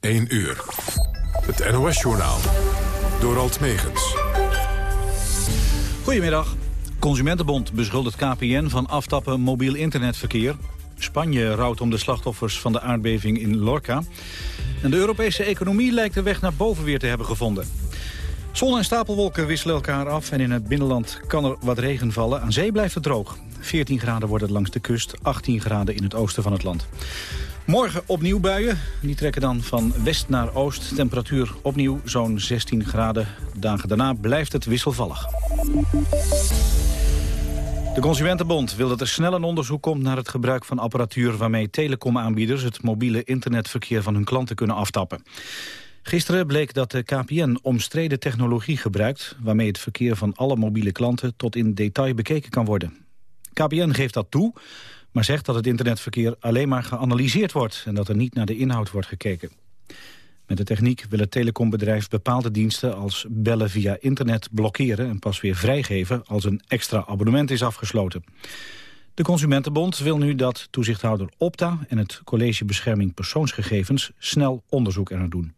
1 uur. Het NOS-journaal. Door Alt Megens. Goedemiddag. Consumentenbond beschuldigt KPN van aftappen mobiel internetverkeer. Spanje rouwt om de slachtoffers van de aardbeving in Lorca. En de Europese economie lijkt de weg naar boven weer te hebben gevonden. Zon en stapelwolken wisselen elkaar af en in het binnenland kan er wat regen vallen. Aan zee blijft het droog. 14 graden wordt het langs de kust, 18 graden in het oosten van het land. Morgen opnieuw buien. Die trekken dan van west naar oost. Temperatuur opnieuw zo'n 16 graden. Dagen daarna blijft het wisselvallig. De Consumentenbond wil dat er snel een onderzoek komt naar het gebruik van apparatuur waarmee telecomaanbieders het mobiele internetverkeer van hun klanten kunnen aftappen. Gisteren bleek dat de KPN omstreden technologie gebruikt... waarmee het verkeer van alle mobiele klanten tot in detail bekeken kan worden. KPN geeft dat toe, maar zegt dat het internetverkeer alleen maar geanalyseerd wordt... en dat er niet naar de inhoud wordt gekeken. Met de techniek wil het telecombedrijf bepaalde diensten als bellen via internet blokkeren... en pas weer vrijgeven als een extra abonnement is afgesloten. De Consumentenbond wil nu dat toezichthouder Opta en het College Bescherming Persoonsgegevens snel onderzoek ernaar doen.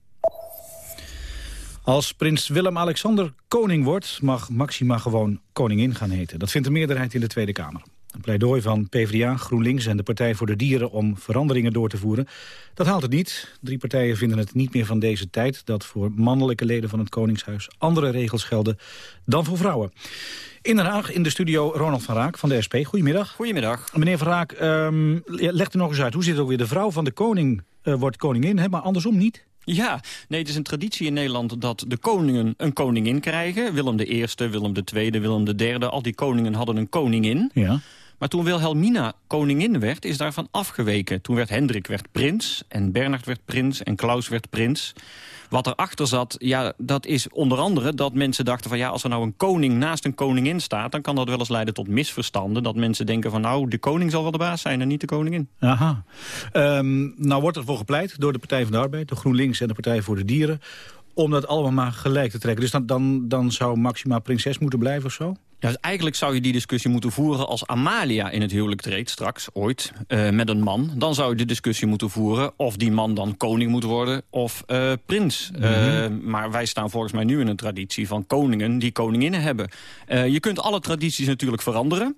Als prins Willem-Alexander koning wordt, mag Maxima gewoon koningin gaan heten. Dat vindt de meerderheid in de Tweede Kamer. Een pleidooi van PvdA, GroenLinks en de Partij voor de Dieren om veranderingen door te voeren. Dat haalt het niet. Drie partijen vinden het niet meer van deze tijd dat voor mannelijke leden van het Koningshuis andere regels gelden dan voor vrouwen. In Den Haag in de studio Ronald van Raak van de SP. Goedemiddag. Goedemiddag. Meneer van Raak, um, legt u nog eens uit, hoe zit het ook weer? De vrouw van de koning uh, wordt koningin, hè, maar andersom niet? Ja, nee, het is een traditie in Nederland dat de koningen een koningin krijgen. Willem I, Willem II, Willem III, al die koningen hadden een koningin. Ja. Maar toen Wilhelmina koningin werd, is daarvan afgeweken. Toen werd Hendrik werd prins, en Bernhard werd prins, en Klaus werd prins. Wat erachter zat, ja, dat is onder andere dat mensen dachten van... ja, als er nou een koning naast een koningin staat... dan kan dat wel eens leiden tot misverstanden. Dat mensen denken van nou, de koning zal wel de baas zijn en niet de koningin. Aha. Um, nou wordt er voor gepleit door de Partij van de Arbeid, de GroenLinks en de Partij voor de Dieren... om dat allemaal maar gelijk te trekken. Dus dan, dan, dan zou Maxima prinses moeten blijven of zo? Dus eigenlijk zou je die discussie moeten voeren als Amalia in het huwelijk treedt straks, ooit, uh, met een man. Dan zou je de discussie moeten voeren of die man dan koning moet worden of uh, prins. Mm -hmm. uh, maar wij staan volgens mij nu in een traditie van koningen die koninginnen hebben. je kunt alle tradities natuurlijk veranderen.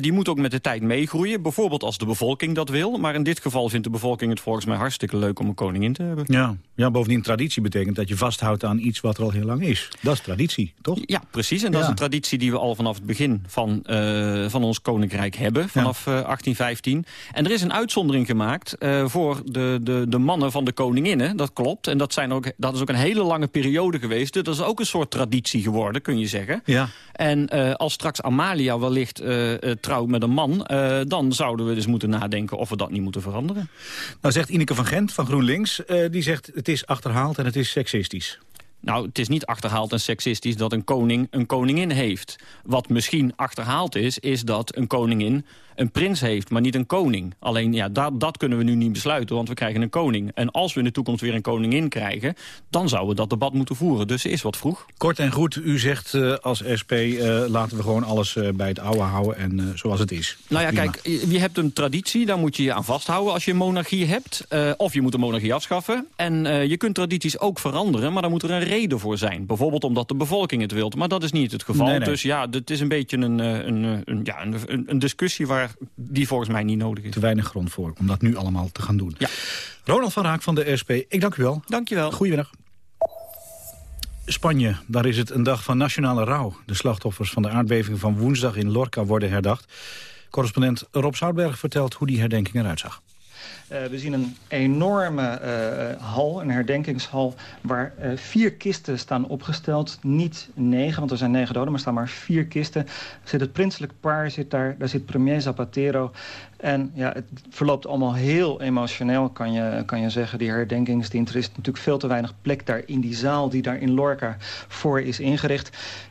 die moet ook met de tijd meegroeien, bijvoorbeeld als de bevolking dat wil. Maar in dit geval vindt de bevolking het volgens mij hartstikke leuk om een koningin te hebben. Ja, ja bovendien traditie betekent dat je vasthoudt aan iets wat er al heel lang is. Dat is traditie, toch? Ja, precies. En dat ja. is een traditie die we al vanaf het begin van, uh, van ons koninkrijk hebben, vanaf uh, 1815. En er is een uitzondering gemaakt uh, voor de, de, de mannen van de koninginnen, dat klopt. En dat, zijn ook, dat is ook een hele lange periode geweest. Dat is ook een soort traditie geworden, kun je zeggen. Ja. En als straks Amalia wellicht trouwt met een man... dan zouden we dus moeten nadenken of we dat niet moeten veranderen. Nou zegt Ineke van Gent van GroenLinks, die zegt het is achterhaald en het is seksistisch. Nou, het is niet achterhaald en seksistisch dat een koning een koningin heeft. Wat misschien achterhaald is, is dat een koningin een prins heeft, maar niet een koning. Alleen, ja, dat, dat kunnen we nu niet besluiten, want we krijgen een koning. En als we in de toekomst weer een koningin krijgen... dan zouden we dat debat moeten voeren. Dus is wat vroeg. Kort en goed, u zegt uh, als SP... Uh, laten we gewoon alles uh, bij het oude houden en zoals het is. Nou ja, kijk, je hebt een traditie, daar moet je je aan vasthouden... als je een monarchie hebt. of je moet de monarchie afschaffen. En je kunt tradities ook veranderen, maar dan moet er een reden voor zijn. Bijvoorbeeld omdat de bevolking het wil. Maar dat is niet het geval. Nee, nee. Dus ja, het is een beetje een, een, een, ja, een, een discussie waar die volgens mij niet nodig is. Te weinig grond voor om dat nu allemaal te gaan doen. Ja. Ronald van Raak van de SP, ik dank u wel. Dank je wel. Goedemiddag. Spanje, daar is het een dag van nationale rouw. De slachtoffers van de aardbeving van woensdag in Lorca worden herdacht. Correspondent Rob Zoutberg vertelt hoe die herdenking eruit zag. Uh, we zien een enorme uh, hal, een herdenkingshal... waar uh, vier kisten staan opgesteld. Niet negen, want er zijn negen doden, maar staan maar vier kisten. Zit het prinselijk paar, zit daar, daar zit premier Zapatero. En ja, het verloopt allemaal heel emotioneel, kan je, kan je zeggen. Die herdenkingsdienst, er is natuurlijk veel te weinig plek daar in die zaal... die daar in Lorca voor is ingericht.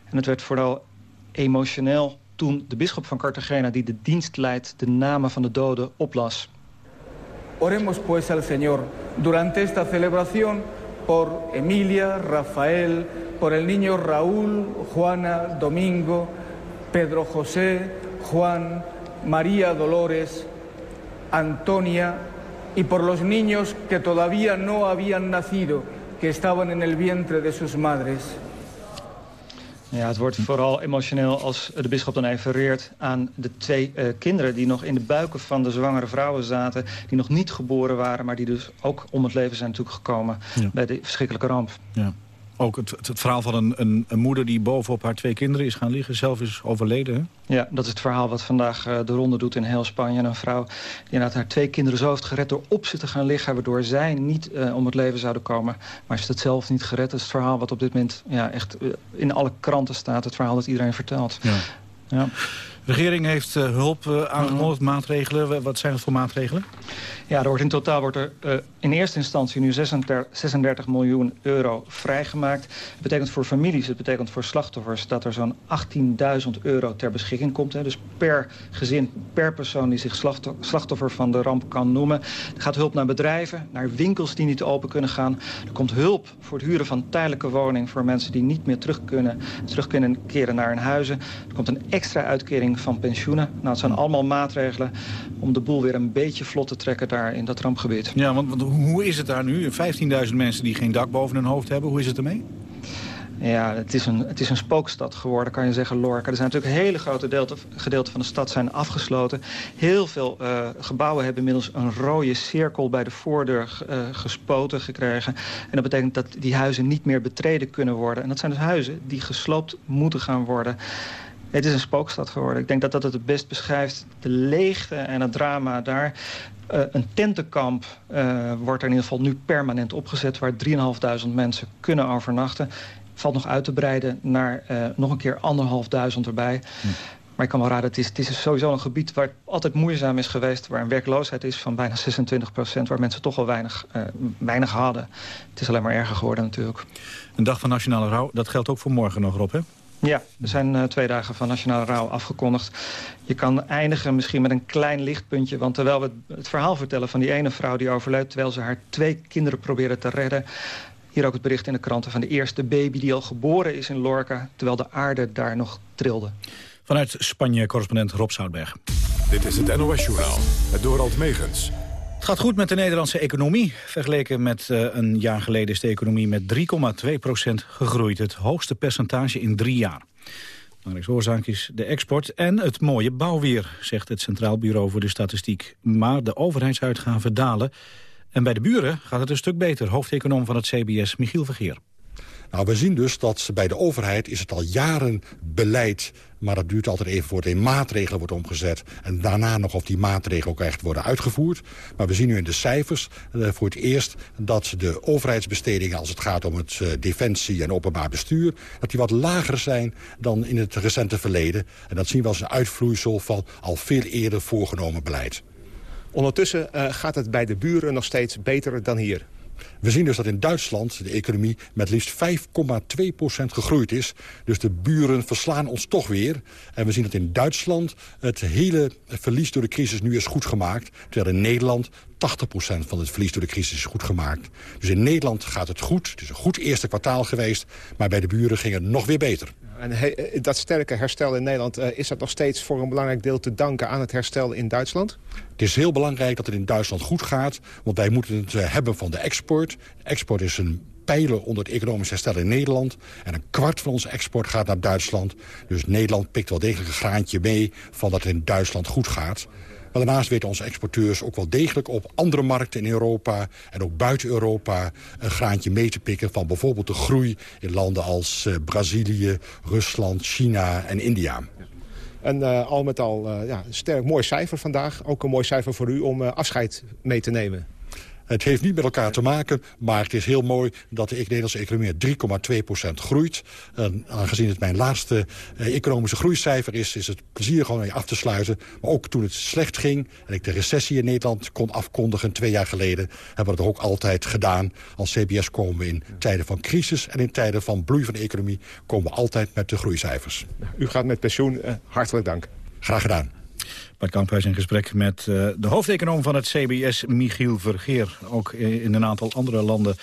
En het werd vooral emotioneel toen de bisschop van Cartagena... die de dienst leidt, de namen van de doden oplas... Oremos pues al Señor durante esta celebración por Emilia, Rafael, por el niño Raúl, Juana, Domingo, Pedro José, Juan, María Dolores, Antonia, y por los niños que todavía no habían nacido, que estaban en el vientre de sus madres. Ja, het wordt vooral emotioneel als de bisschop dan refereert aan de twee uh, kinderen... die nog in de buiken van de zwangere vrouwen zaten... die nog niet geboren waren, maar die dus ook om het leven zijn toegekomen... Ja. bij de verschrikkelijke ramp. Ja. Ook het, het, verhaal van een, een, een, moeder die bovenop haar twee kinderen is gaan liggen. Zelf is overleden. Hè? Ja, dat is het verhaal wat vandaag uh, de ronde doet in heel Spanje. Een vrouw die inderdaad haar twee kinderen zo heeft gered door op ze te gaan liggen. Waardoor zij niet uh, om het leven zouden komen. Maar ze heeft het zelf niet gered. Dat is het verhaal wat op dit moment ja, echt uh, in alle kranten staat. Het verhaal dat iedereen vertelt. Ja. ja. De regering heeft hulp aangekondigd, maatregelen. Wat zijn dat voor maatregelen? Ja, er wordt in totaal wordt er uh, in eerste instantie nu 36, 36, miljoen euro vrijgemaakt. Het betekent voor families, het betekent voor slachtoffers... dat er zo'n 18.000 euro ter beschikking komt. Hè. Dus per gezin, per persoon die zich slachtoffer van de ramp kan noemen. Er gaat hulp naar bedrijven, naar winkels die niet open kunnen gaan. Er komt hulp voor het huren van tijdelijke woning... voor mensen die niet meer terug kunnen, terug kunnen keren naar hun huizen. Er komt een extra uitkering van pensioenen. Nou, het zijn allemaal maatregelen om de boel weer een beetje vlot te trekken... Daar in dat rampgebied. Ja, want, want hoe is het daar nu? 15.000 mensen die geen dak boven hun hoofd hebben. Hoe is het ermee? Ja, het is, een, het is een spookstad geworden, kan je zeggen, Lorca. Er zijn natuurlijk hele grote deel, gedeelten van de stad zijn afgesloten. Heel veel uh, gebouwen hebben inmiddels een rode cirkel bij de voordeur uh, gespoten gekregen. En dat betekent dat die huizen niet meer betreden kunnen worden. En dat zijn dus huizen die gesloopt moeten gaan worden. Het is een spookstad geworden. Ik denk dat dat het het best beschrijft. De leegte en het drama daar. Uh, een tentenkamp uh, wordt er in ieder geval nu permanent opgezet... waar 3.500 mensen kunnen overnachten. Valt nog uit te breiden naar uh, nog een keer 1.500 erbij. Hm. Maar ik kan wel raden, het is, het is sowieso een gebied waar het altijd moeizaam is geweest... waar een werkloosheid is van bijna 26 procent... waar mensen toch al weinig, weinig hadden. Het is alleen maar erger geworden natuurlijk. Een dag van nationale rouw, dat geldt ook voor morgen nog, Rob, hè? Ja, er zijn uh, twee dagen van nationale rouw afgekondigd. Je kan eindigen misschien met een klein lichtpuntje... want terwijl we het verhaal vertellen van die ene vrouw die overleed... terwijl ze haar twee kinderen probeerde te redden... hier ook het bericht in de kranten van de eerste baby die al geboren is in Lorca... terwijl de aarde daar nog trilde. Vanuit Spanje, correspondent Rob Zoutberg. Dit is het NOS Journaal, het Dorald Megens. Het gaat goed met de Nederlandse economie. Vergeleken met uh, een jaar geleden is de economie met 3,2% gegroeid. Het hoogste percentage in drie jaar. Belangrijkste oorzaak is de export en het mooie bouwweer, zegt het Centraal Bureau voor de Statistiek. Maar de overheidsuitgaven dalen. En bij de buren gaat het een stuk beter, hoofdeconoom van het CBS, Michiel Vergeer. Nou, we zien dus dat bij de overheid is het al jaren beleid... maar dat duurt altijd even voordat in maatregelen wordt omgezet... en daarna nog of die maatregelen ook echt worden uitgevoerd. Maar we zien nu in de cijfers uh, voor het eerst... dat de overheidsbestedingen als het gaat om het uh, defensie en openbaar bestuur... dat die wat lager zijn dan in het recente verleden. En dat zien we als een uitvloeisel van al veel eerder voorgenomen beleid. Ondertussen uh, gaat het bij de buren nog steeds beter dan hier. We zien dus dat in Duitsland de economie met liefst 5,2% gegroeid is. Dus de buren verslaan ons toch weer. En we zien dat in Duitsland het hele verlies door de crisis nu is goed gemaakt. Terwijl in Nederland 80% van het verlies door de crisis is goed gemaakt. Dus in Nederland gaat het goed. Het is een goed eerste kwartaal geweest. Maar bij de buren ging het nog weer beter. En eh, dat sterke herstel in Nederland, uh, is dat nog steeds voor een belangrijk deel te danken aan het herstel in Duitsland? Het is heel belangrijk dat het in Duitsland goed gaat. Want wij moeten het uh, hebben van de export. export is een pijler onder het economisch herstel in Nederland. En een kwart van onze export gaat naar Duitsland. Dus Nederland pikt wel degelijk een graantje mee van dat het in Duitsland goed gaat. Maar daarnaast weten onze exporteurs ook wel degelijk op andere markten in Europa... en ook buiten Europa een graantje mee te pikken van bijvoorbeeld de groei... in landen als uh, Brazilië, Rusland, China en India. En uh, al met al uh, ja, een sterk mooi cijfer vandaag. Ook een mooi cijfer voor u om afscheid mee te nemen. Het heeft niet met elkaar te maken, maar het is heel mooi dat de Nederlandse economie 3,2% groeit. En aangezien het mijn laatste eh, economische groeicijfer is, is het plezier gewoon mee af te sluiten. Maar ook toen het slecht ging en ik de recessie in Nederland kon afkondigen twee jaar geleden, hebben we het ook altijd gedaan. Als CBS komen we in tijden van crisis en in tijden van bloei van de economie komen we altijd met de groeicijfers. U gaat met pensioen. Uh, hartelijk dank. Graag gedaan. Bart Kamphuis in gesprek met uh, de hoofdeconoom van het CBS, Michiel Vergeer. Ook in een aantal andere landen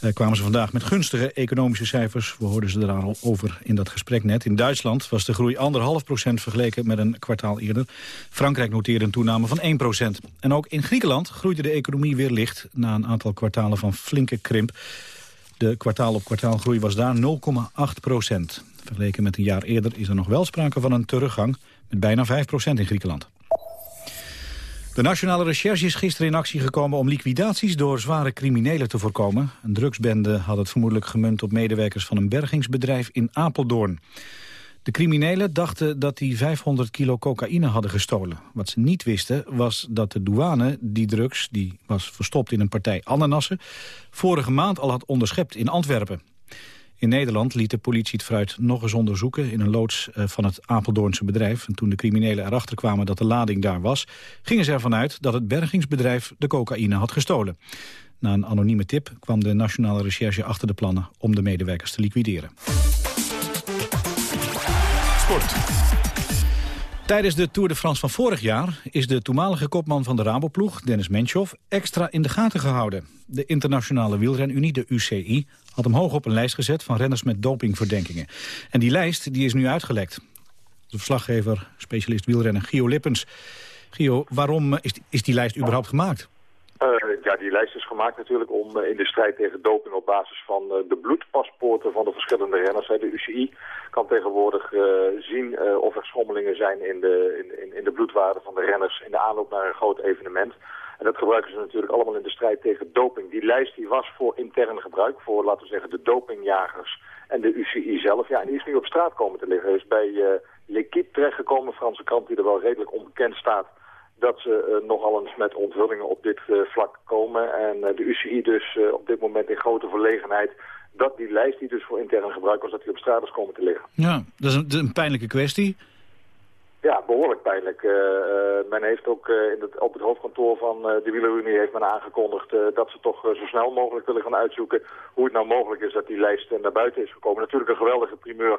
uh, kwamen ze vandaag met gunstige economische cijfers. We hoorden ze er al over in dat gesprek net. In Duitsland was de groei anderhalf procent vergeleken met een kwartaal eerder. Frankrijk noteerde een toename van 1 procent. En ook in Griekenland groeide de economie weer licht... na een aantal kwartalen van flinke krimp. De kwartaal-op-kwartaal groei was daar 0,8 procent. Vergeleken met een jaar eerder is er nog wel sprake van een teruggang... met bijna 5 procent in Griekenland. De Nationale Recherche is gisteren in actie gekomen om liquidaties door zware criminelen te voorkomen. Een drugsbende had het vermoedelijk gemunt op medewerkers van een bergingsbedrijf in Apeldoorn. De criminelen dachten dat die 500 kilo cocaïne hadden gestolen. Wat ze niet wisten was dat de douane die drugs, die was verstopt in een partij ananassen, vorige maand al had onderschept in Antwerpen. In Nederland liet de politie het fruit nog eens onderzoeken... in een loods eh, van het Apeldoornse bedrijf. En toen de criminelen erachter kwamen dat de lading daar was... gingen ze ervan uit dat het bergingsbedrijf de cocaïne had gestolen. Na een anonieme tip kwam de Nationale Recherche achter de plannen... om de medewerkers te liquideren. Sport. Tijdens de Tour de France van vorig jaar is de toenmalige kopman van de Raboploeg, Dennis Menchoff, extra in de gaten gehouden. De internationale wielrenunie, de UCI, had hem hoog op een lijst gezet van renners met dopingverdenkingen. En die lijst die is nu uitgelekt. De verslaggever, specialist wielrenner Gio Lippens. Gio, waarom is is die lijst überhaupt gemaakt? Uh, ja, die lijst is gemaakt natuurlijk om uh, in de strijd tegen doping op basis van uh, de bloedpaspoorten van de verschillende renners. De UCI kan tegenwoordig zien of er schommelingen zijn in de, in, in de bloedwaarde van de renners in de aanloop naar een groot evenement. En dat gebruiken ze natuurlijk allemaal in de strijd tegen doping. Die lijst die was voor intern gebruik, voor laten we zeggen de dopingjagers en de UCI zelf. Ja, en die is nu op straat komen te liggen. Is bij uh, L'Equipe terechtgekomen, Franse krant die er wel redelijk onbekend staat dat ze uh, nogal eens met onthullingen op dit uh, vlak komen. En uh, de UCI dus op dit moment in grote verlegenheid dat die lijst die dus voor intern gebruik was, dat die op straat is komen te liggen. Ja, dat is een, een pijnlijke kwestie. Ja, behoorlijk pijnlijk. Uh, men heeft ook uh, in het, op het hoofdkantoor van de wielerunie heeft men aangekondigd dat ze toch zo snel mogelijk willen gaan uitzoeken hoe het nou mogelijk is dat die lijst naar buiten is gekomen. Natuurlijk een geweldige primeur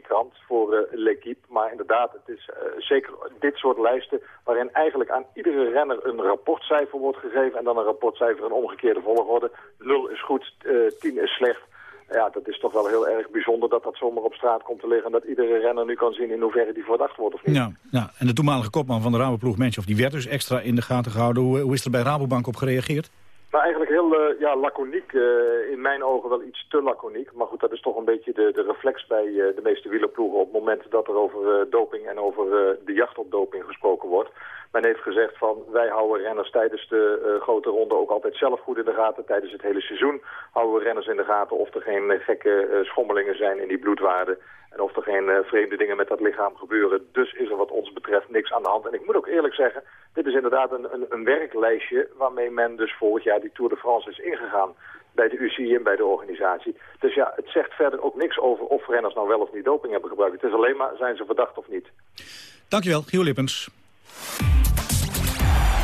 krant voor uh, L'Equipe. Maar inderdaad, het is zeker dit soort lijsten waarin eigenlijk aan iedere renner een rapportcijfer wordt gegeven en dan een rapportcijfer in omgekeerde volgorde. 0 is goed, 10 is slecht ja, dat is toch wel heel erg bijzonder dat dat zomaar op straat komt te liggen... en dat iedere renner nu kan zien in hoeverre die verdacht wordt of niet. Ja, ja. en de toenmalige kopman van de Raboploeg, Menschhoff, die werd dus extra in de gaten gehouden. Hoe is er bij Rabobank op gereageerd? Nou, eigenlijk heel uh, ja, laconiek. Uh, in mijn ogen wel iets te laconiek. Maar goed, dat is toch een beetje de, de reflex bij uh, de meeste wielerploegen... op het moment dat er over doping en over de jacht op doping gesproken wordt. Men heeft gezegd van wij houden renners tijdens de grote ronde ook altijd zelf goed in de gaten. Tijdens het hele seizoen houden we renners in de gaten of er geen gekke schommelingen zijn in die bloedwaarden. En of er geen vreemde dingen met dat lichaam gebeuren. Dus is er wat ons betreft niks aan de hand. En ik moet ook eerlijk zeggen, dit is inderdaad een, een, een werklijstje waarmee men dus vorig jaar die Tour de France is ingegaan bij de UCI en bij de organisatie. Dus ja, het zegt verder ook niks over of renners nou wel of niet doping hebben gebruikt. Het is alleen maar, zijn ze verdacht of niet. Dankjewel, Gio Lippens.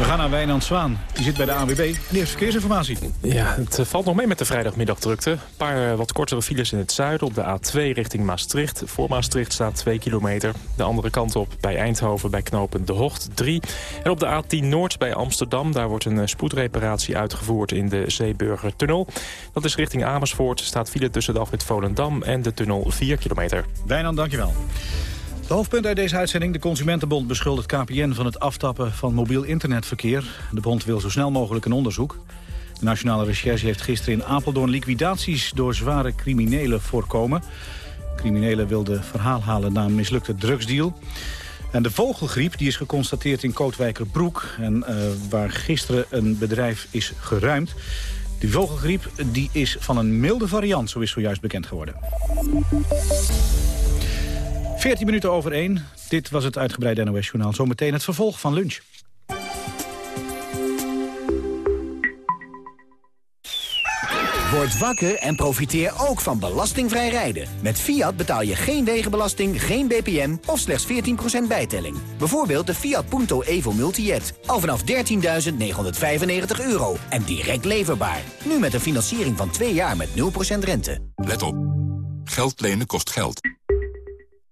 We gaan naar Wijnand Zwaan. Die zit bij de ANWB en die heeft verkeersinformatie. Ja, het eh, valt nog mee met de vrijdagmiddagdrukte. Een paar eh, wat kortere files in het zuiden op de A2 richting Maastricht. Voor Maastricht staat 2 kilometer. De andere kant op bij Eindhoven bij knopen De Hocht 3. En op de A10 Noord bij Amsterdam. Daar wordt een eh, spoedreparatie uitgevoerd in de Zeeburgertunnel. Dat is richting Amersfoort. Staat file tussen de afrit Volendam en de tunnel 4 kilometer. Wijnand, dankjewel. De hoofdpunt uit deze uitzending. De Consumentenbond beschuldigt KPN van het aftappen van mobiel internetverkeer. De bond wil zo snel mogelijk een onderzoek. De Nationale Recherche heeft gisteren in Apeldoorn liquidaties door zware criminelen voorkomen. Criminelen wilden verhaal halen na een mislukte drugsdeal. En de vogelgriep die is geconstateerd in Kootwijkerbroek... en uh, waar gisteren een bedrijf is geruimd. Die vogelgriep die is van een milde variant, zo is zojuist bekend geworden. 14 minuten over 1. Dit was het uitgebreide NOS-journaal. Zometeen het vervolg van lunch. Word wakker en profiteer ook van belastingvrij rijden. Met Fiat betaal je geen wegenbelasting, geen BPM of slechts 14% bijtelling. Bijvoorbeeld de Fiat Punto Evo Multijet. Al vanaf 13.995 euro en direct leverbaar. Nu met een financiering van 2 jaar met 0% rente. Let op. Geld lenen kost geld.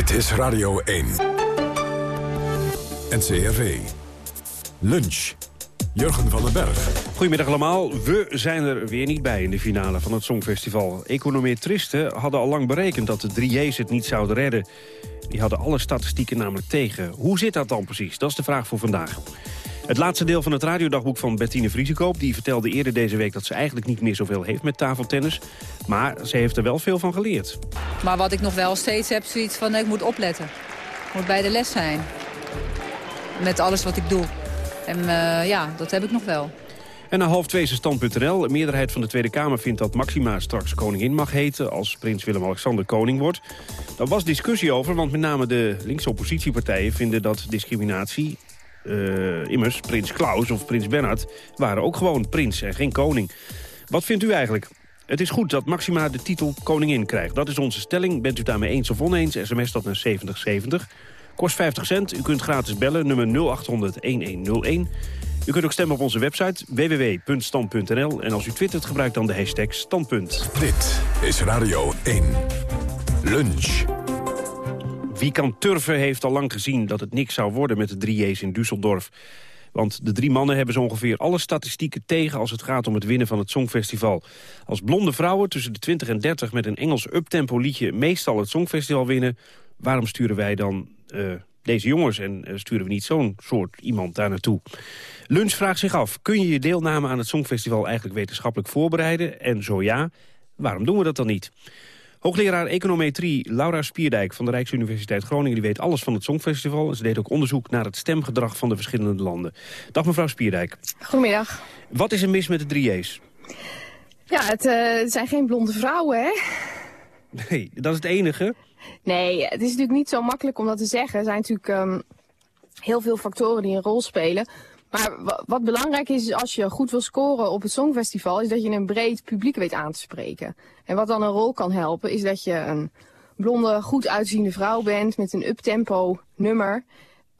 Dit is Radio 1. NCRV. Lunch. Jurgen van den Berg. Goedemiddag allemaal. We zijn er weer niet bij in de finale van het Songfestival. Econometristen hadden al lang berekend dat de 3J's het niet zouden redden. Die hadden alle statistieken namelijk tegen. Hoe zit dat dan precies? Dat is de vraag voor vandaag. Het laatste deel van het radiodagboek van Bettine Vriesekoop... die vertelde eerder deze week dat ze eigenlijk niet meer zoveel heeft met tafeltennis. Maar ze heeft er wel veel van geleerd. Maar wat ik nog wel steeds heb, zoiets van ik moet opletten. Ik moet bij de les zijn. Met alles wat ik doe. En uh, ja, dat heb ik nog wel. En na half twee is stand.nl. Een meerderheid van de Tweede Kamer vindt dat Maxima straks koningin mag heten... als prins Willem-Alexander koning wordt. Daar was discussie over, want met name de linkse oppositiepartijen... vinden dat discriminatie... Uh, immers, prins Klaus of prins Bernhard waren ook gewoon prins en geen koning. Wat vindt u eigenlijk? Het is goed dat Maxima de titel koningin krijgt. Dat is onze stelling. Bent u daarmee eens of oneens? SMS dat naar 7070. Kost 50 cent. U kunt gratis bellen, nummer 0800-1101. U kunt ook stemmen op onze website www.stand.nl. En als u twittert, gebruik dan de hashtag standpunt. Dit is Radio 1. Lunch. Wie kan turven heeft al lang gezien dat het niks zou worden met de drie J's in Düsseldorf. Want de drie mannen hebben zo ongeveer alle statistieken tegen... als het gaat om het winnen van het Songfestival. Als blonde vrouwen tussen de 20 en 30 met een Engels uptempo liedje... meestal het Songfestival winnen... waarom sturen wij dan uh, deze jongens en uh, sturen we niet zo'n soort iemand daar naartoe? Lunch vraagt zich af, kun je je deelname aan het Songfestival eigenlijk wetenschappelijk voorbereiden? En zo ja, waarom doen we dat dan niet? Hoogleraar econometrie Laura Spierdijk van de Rijksuniversiteit Groningen... die weet alles van het Songfestival. En ze deed ook onderzoek naar het stemgedrag van de verschillende landen. Dag mevrouw Spierdijk. Goedemiddag. Wat is er mis met de drie J's? Ja, het, uh, het zijn geen blonde vrouwen, hè? Nee, dat is het enige. Nee, het is natuurlijk niet zo makkelijk om dat te zeggen. Er zijn natuurlijk um, heel veel factoren die een rol spelen. Maar wat belangrijk is, is als je goed wil scoren op het Songfestival... is dat je een breed publiek weet aan te spreken. En wat dan een rol kan helpen, is dat je een blonde, goed uitziende vrouw bent... met een uptempo nummer...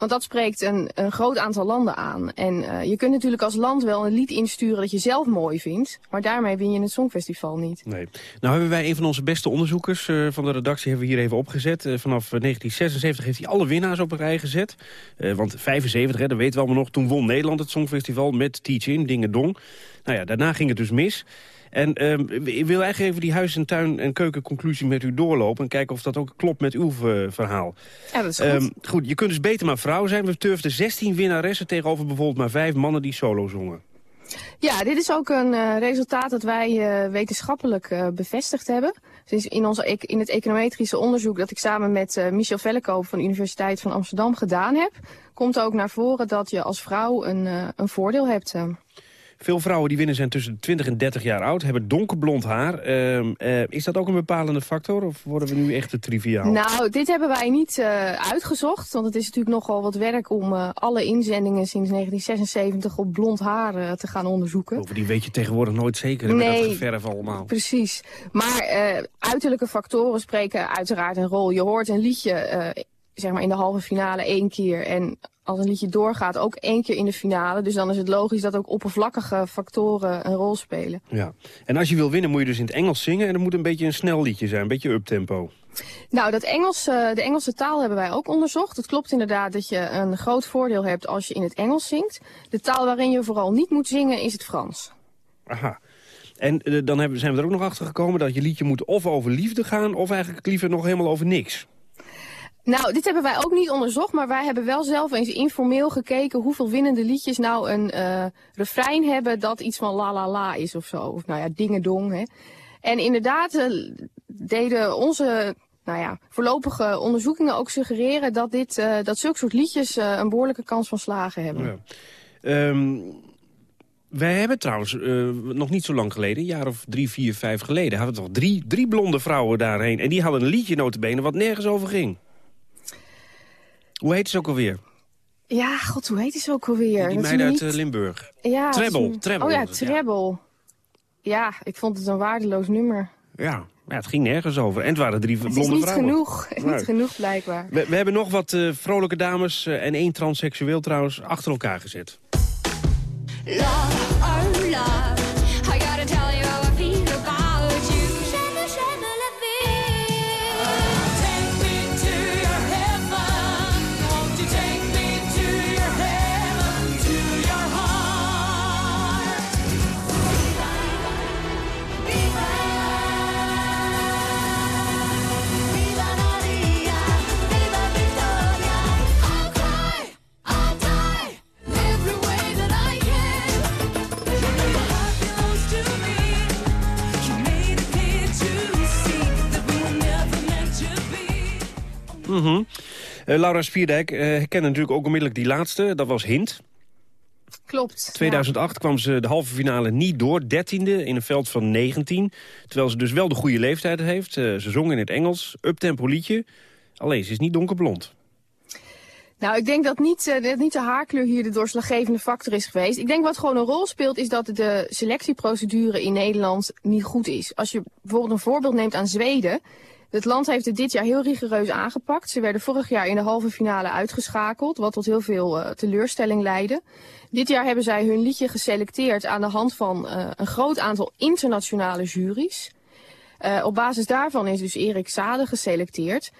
Want dat spreekt een, een groot aantal landen aan. En uh, je kunt natuurlijk als land wel een lied insturen dat je zelf mooi vindt. Maar daarmee win je het Songfestival niet. Nee. Nou hebben wij een van onze beste onderzoekers uh, van de redactie hebben we hier even opgezet. Uh, vanaf 1976 heeft hij alle winnaars op een rij gezet. want 75, hè, dat weten we allemaal nog, toen won Nederland het Songfestival met Teach In, Dingen Dong. Nou ja, daarna ging het dus mis. En um, ik wil eigenlijk even die huis- en tuin- en keukenconclusie met u doorlopen... en kijken of dat ook klopt met uw verhaal. Ja, dat is goed. Um, goed, je kunt dus beter maar vrouw zijn. We turfden 16 winnaressen tegenover bijvoorbeeld maar vijf mannen die solo zongen. Ja, dit is ook een uh, resultaat dat wij uh, wetenschappelijk uh, bevestigd hebben. Dus in, ons, e-, in het econometrische onderzoek dat ik samen met Michel Vellekoop van de Universiteit van Amsterdam gedaan heb... komt ook naar voren dat je als vrouw een, een voordeel hebt. Veel vrouwen die winnen zijn tussen de 20 en 30 jaar oud, hebben donkerblond haar. Uh, uh, is dat ook een bepalende factor of worden we nu echt te triviaal? Nou, dit hebben wij niet uh, uitgezocht, want het is natuurlijk nogal wat werk om uh, alle inzendingen sinds 1976 op blond haar te gaan onderzoeken. Bovendien weet je tegenwoordig nooit zeker nee, dat verf allemaal. Precies, maar uiterlijke factoren spreken uiteraard een rol. Je hoort een liedje zeg maar in de halve finale één keer en als een liedje doorgaat ook één keer in de finale. Dus dan is het logisch dat ook oppervlakkige factoren een rol spelen. Ja, en als je wil winnen moet je dus in het Engels zingen... en het moet een beetje een snel liedje zijn, een beetje uptempo. Nou, dat Engels, uh, de Engelse taal hebben wij ook onderzocht. Het klopt inderdaad dat je een groot voordeel hebt als je in het Engels zingt. De taal waarin je vooral niet moet zingen is het Frans. Aha. En uh, dan hebben, zijn we er ook nog achter gekomen dat je liedje moet of over liefde gaan... of eigenlijk liever nog helemaal over niks. Nou, dit hebben wij ook niet onderzocht, maar wij hebben wel zelf eens informeel gekeken hoeveel winnende liedjes nou een uh, refrein hebben dat iets van la la la is of zo. Of nou ja, dingedong. En inderdaad uh, deden onze nou ja, voorlopige onderzoekingen ook suggereren dat, dit, uh, dat zulke soort liedjes een behoorlijke kans van slagen hebben. Um... Wij hebben trouwens nog niet zo lang geleden, een jaar of drie, vier, vijf geleden... hadden we toch drie, drie blonde vrouwen daarheen. En die hadden een liedje notabene wat nergens over ging. Hoe heet ze ook alweer? Ja, god, hoe heet ze ook alweer? Die meid uit niet- eh, Limburg. Ja, Treble, een- Treble Oh ja. Treble. Ja. ik vond het een waardeloos nummer. Ja, ja, het ging nergens over. En het waren drie Het is blonde niet vrouwen. genoeg. Niet genoeg, blijkbaar. We, we hebben nog wat eh, vrolijke dames eh, en één transseksueel trouwens achter elkaar gezet. Love, oh Mhm. Eh, Laura Spierdijk uh, herkende natuurlijk ook onmiddellijk die laatste. Dat was Hint. Klopt. 2008 kwam ze de halve finale niet door. Dertiende in een veld van 19. Terwijl ze dus wel de goede leeftijd heeft. Eh, ze zong in het Engels. Uptempo liedje. Alleen ze is niet donkerblond. Nou, ik denk dat niet, eh, dat niet de haarkleur hier de doorslaggevende factor is geweest. Ik denk wat gewoon een rol speelt is dat de selectieprocedure in Nederland niet goed is. Als je bijvoorbeeld een voorbeeld neemt aan Zweden. Het land heeft het dit jaar heel rigoureus aangepakt. Ze werden vorig jaar in de halve finale uitgeschakeld, wat tot heel veel eh, teleurstelling leidde. Dit jaar hebben zij hun liedje geselecteerd aan de hand van eh, een groot aantal internationale juries. Eh, op basis daarvan is dus Erik Sade geselecteerd.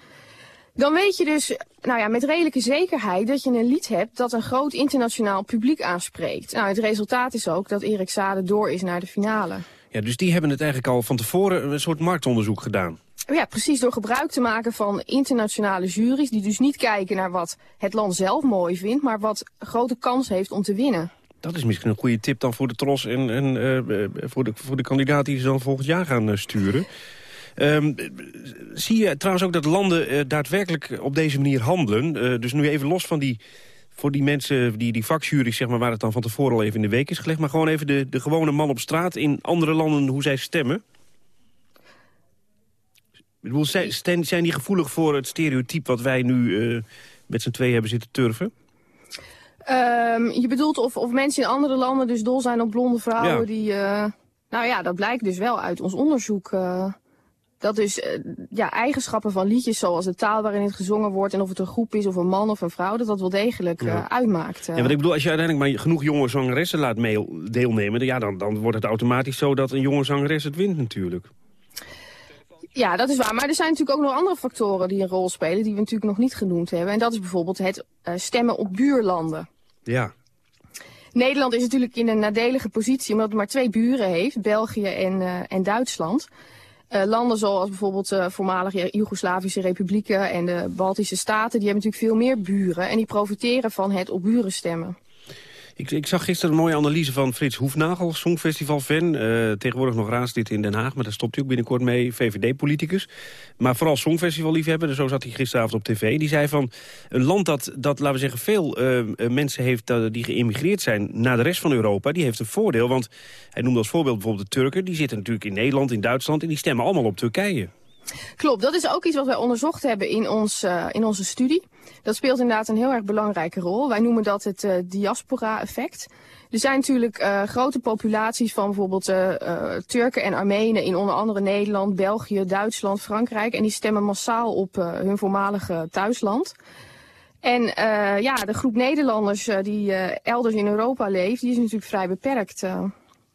Dan weet je dus nou ja, met redelijke zekerheid dat je een lied hebt dat een groot internationaal publiek aanspreekt. Nou, het resultaat is ook dat Erik Sade door is naar de finale. Ja, dus die hebben het eigenlijk al van tevoren een soort marktonderzoek gedaan. Ja, precies door gebruik te maken van internationale juries die dus niet kijken naar wat het land zelf mooi vindt, maar wat grote kans heeft om te winnen. Dat is misschien een goede tip dan voor de tros en, en eh, eh, voor, de, voor de kandidaat die ze dan volgend jaar gaan eh, sturen. Ehm, eh, zie je trouwens ook dat landen daadwerkelijk op deze manier handelen? Dus nu even los van die, voor die mensen, die, die vakjuries, zeg maar, waar het dan van tevoren al even in de week is gelegd. Maar gewoon even de, de gewone man op straat in andere landen, hoe zij stemmen. Ik bedoel, zijn, zijn die gevoelig voor het stereotype wat wij nu eh, met z'n tweeën hebben zitten turven? Ehm, je bedoelt of, of mensen in andere landen dus dol zijn op blonde vrouwen Ja. die... eh, nou ja, dat blijkt dus wel uit ons onderzoek. eh, dat dus eh, ja, eigenschappen van liedjes zoals de taal waarin het gezongen wordt... en of het een groep is of een man of een vrouw, dat dat wel degelijk Ja. eh, uitmaakt. eh. Ja, want ik bedoel, als je uiteindelijk maar genoeg jonge zangeressen laat mee- deelnemen... Ja, dan, dan wordt het automatisch zo dat een jonge zangeres het wint natuurlijk. Ja, dat is waar. Maar er zijn natuurlijk ook nog andere factoren die een rol spelen... die we natuurlijk nog niet genoemd hebben. En dat is bijvoorbeeld het stemmen op buurlanden. Ja. Nederland is natuurlijk in een nadelige positie omdat het maar twee buren heeft, België en, en Duitsland. Eh, landen zoals bijvoorbeeld eh voormalige Joegoslavische republieken en de Baltische staten, die hebben natuurlijk veel meer buren en die profiteren van het op buren stemmen. Ik, ik zag gisteren een mooie analyse van Frits Hoefnagel, Songfestival-fan. eh, tegenwoordig nog raadslid in Den Haag, maar daar stopt hij ook binnenkort mee, VVD-politicus. Maar vooral Songfestival-liefhebber, dus zo zat hij gisteravond op tv. Die zei van, een land dat, dat laten we zeggen, veel eh, eh, mensen heeft die geïmmigreerd zijn naar de rest van Europa, die heeft een voordeel. Want hij noemde als voorbeeld bijvoorbeeld de Turken, die zitten natuurlijk in Nederland, in Duitsland, en die stemmen allemaal op Turkije. Klopt, dat is ook iets wat wij onderzocht hebben in, ons, eh, in onze studie. Dat speelt inderdaad een heel erg belangrijke rol. Wij noemen dat het eh, diaspora-effect. Er zijn natuurlijk eh, grote populaties van bijvoorbeeld Turken en Armenen in onder andere Nederland, België, Duitsland, Frankrijk. En die stemmen massaal op hun voormalige thuisland. En ja, de groep Nederlanders die elders in Europa leeft, die is natuurlijk vrij beperkt.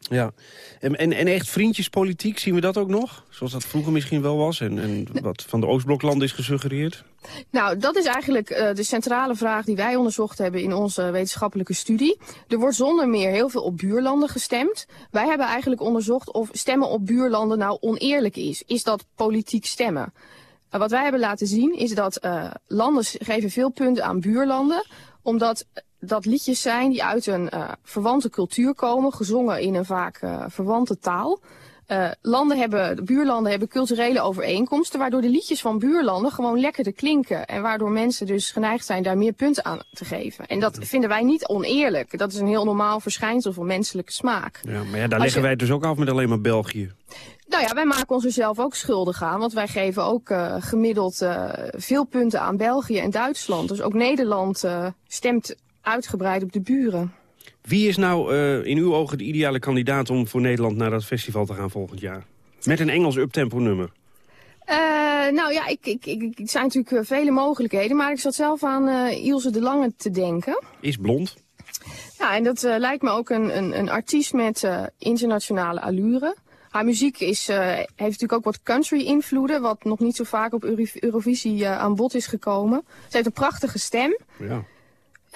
Eh. Ja, en, en, en echt vriendjespolitiek, zien we dat ook nog? Zoals dat vroeger misschien wel was en, en wat van de Oostbloklanden is gesuggereerd? Nou, dat is eigenlijk eh, de centrale vraag die wij onderzocht hebben in onze wetenschappelijke studie. Er wordt zonder meer heel veel op buurlanden gestemd. Wij hebben eigenlijk onderzocht of stemmen op buurlanden nou oneerlijk is. Is dat politiek stemmen? En wat wij hebben laten zien is dat eh, landen geven veel punten aan buurlanden, omdat dat liedjes zijn die uit een eh, verwante cultuur komen, gezongen in een vaak eh, verwante taal. Eh, landen hebben, de buurlanden hebben culturele overeenkomsten, waardoor de liedjes van buurlanden gewoon lekkerder klinken. En waardoor mensen dus geneigd zijn daar meer punten aan te geven. En dat vinden wij niet oneerlijk. Dat is een heel normaal verschijnsel van menselijke smaak. Ja, maar ja, daar leggen je- wij dus ook af met alleen maar België. Nou ja, wij maken ons er zelf ook schuldig aan. Want wij geven ook gemiddeld veel punten aan België en Duitsland. Dus ook Nederland stemt uitgebreid op de buren. Wie is nou eh, in uw ogen de ideale kandidaat om voor Nederland naar dat festival te gaan volgend jaar? Met een Engels uptempo nummer. Eh, nou ja, ik, ik, ik, er zijn natuurlijk eh, vele mogelijkheden. Maar ik zat zelf aan eh, Ilse de Lange te denken. Is blond. Ja, en dat lijkt me ook een, een, een artiest met internationale allure. Haar muziek is, heeft natuurlijk ook wat country-invloeden... wat nog niet zo vaak op Euro- Eurovisie aan bod is gekomen. Ze heeft een prachtige stem. Ja.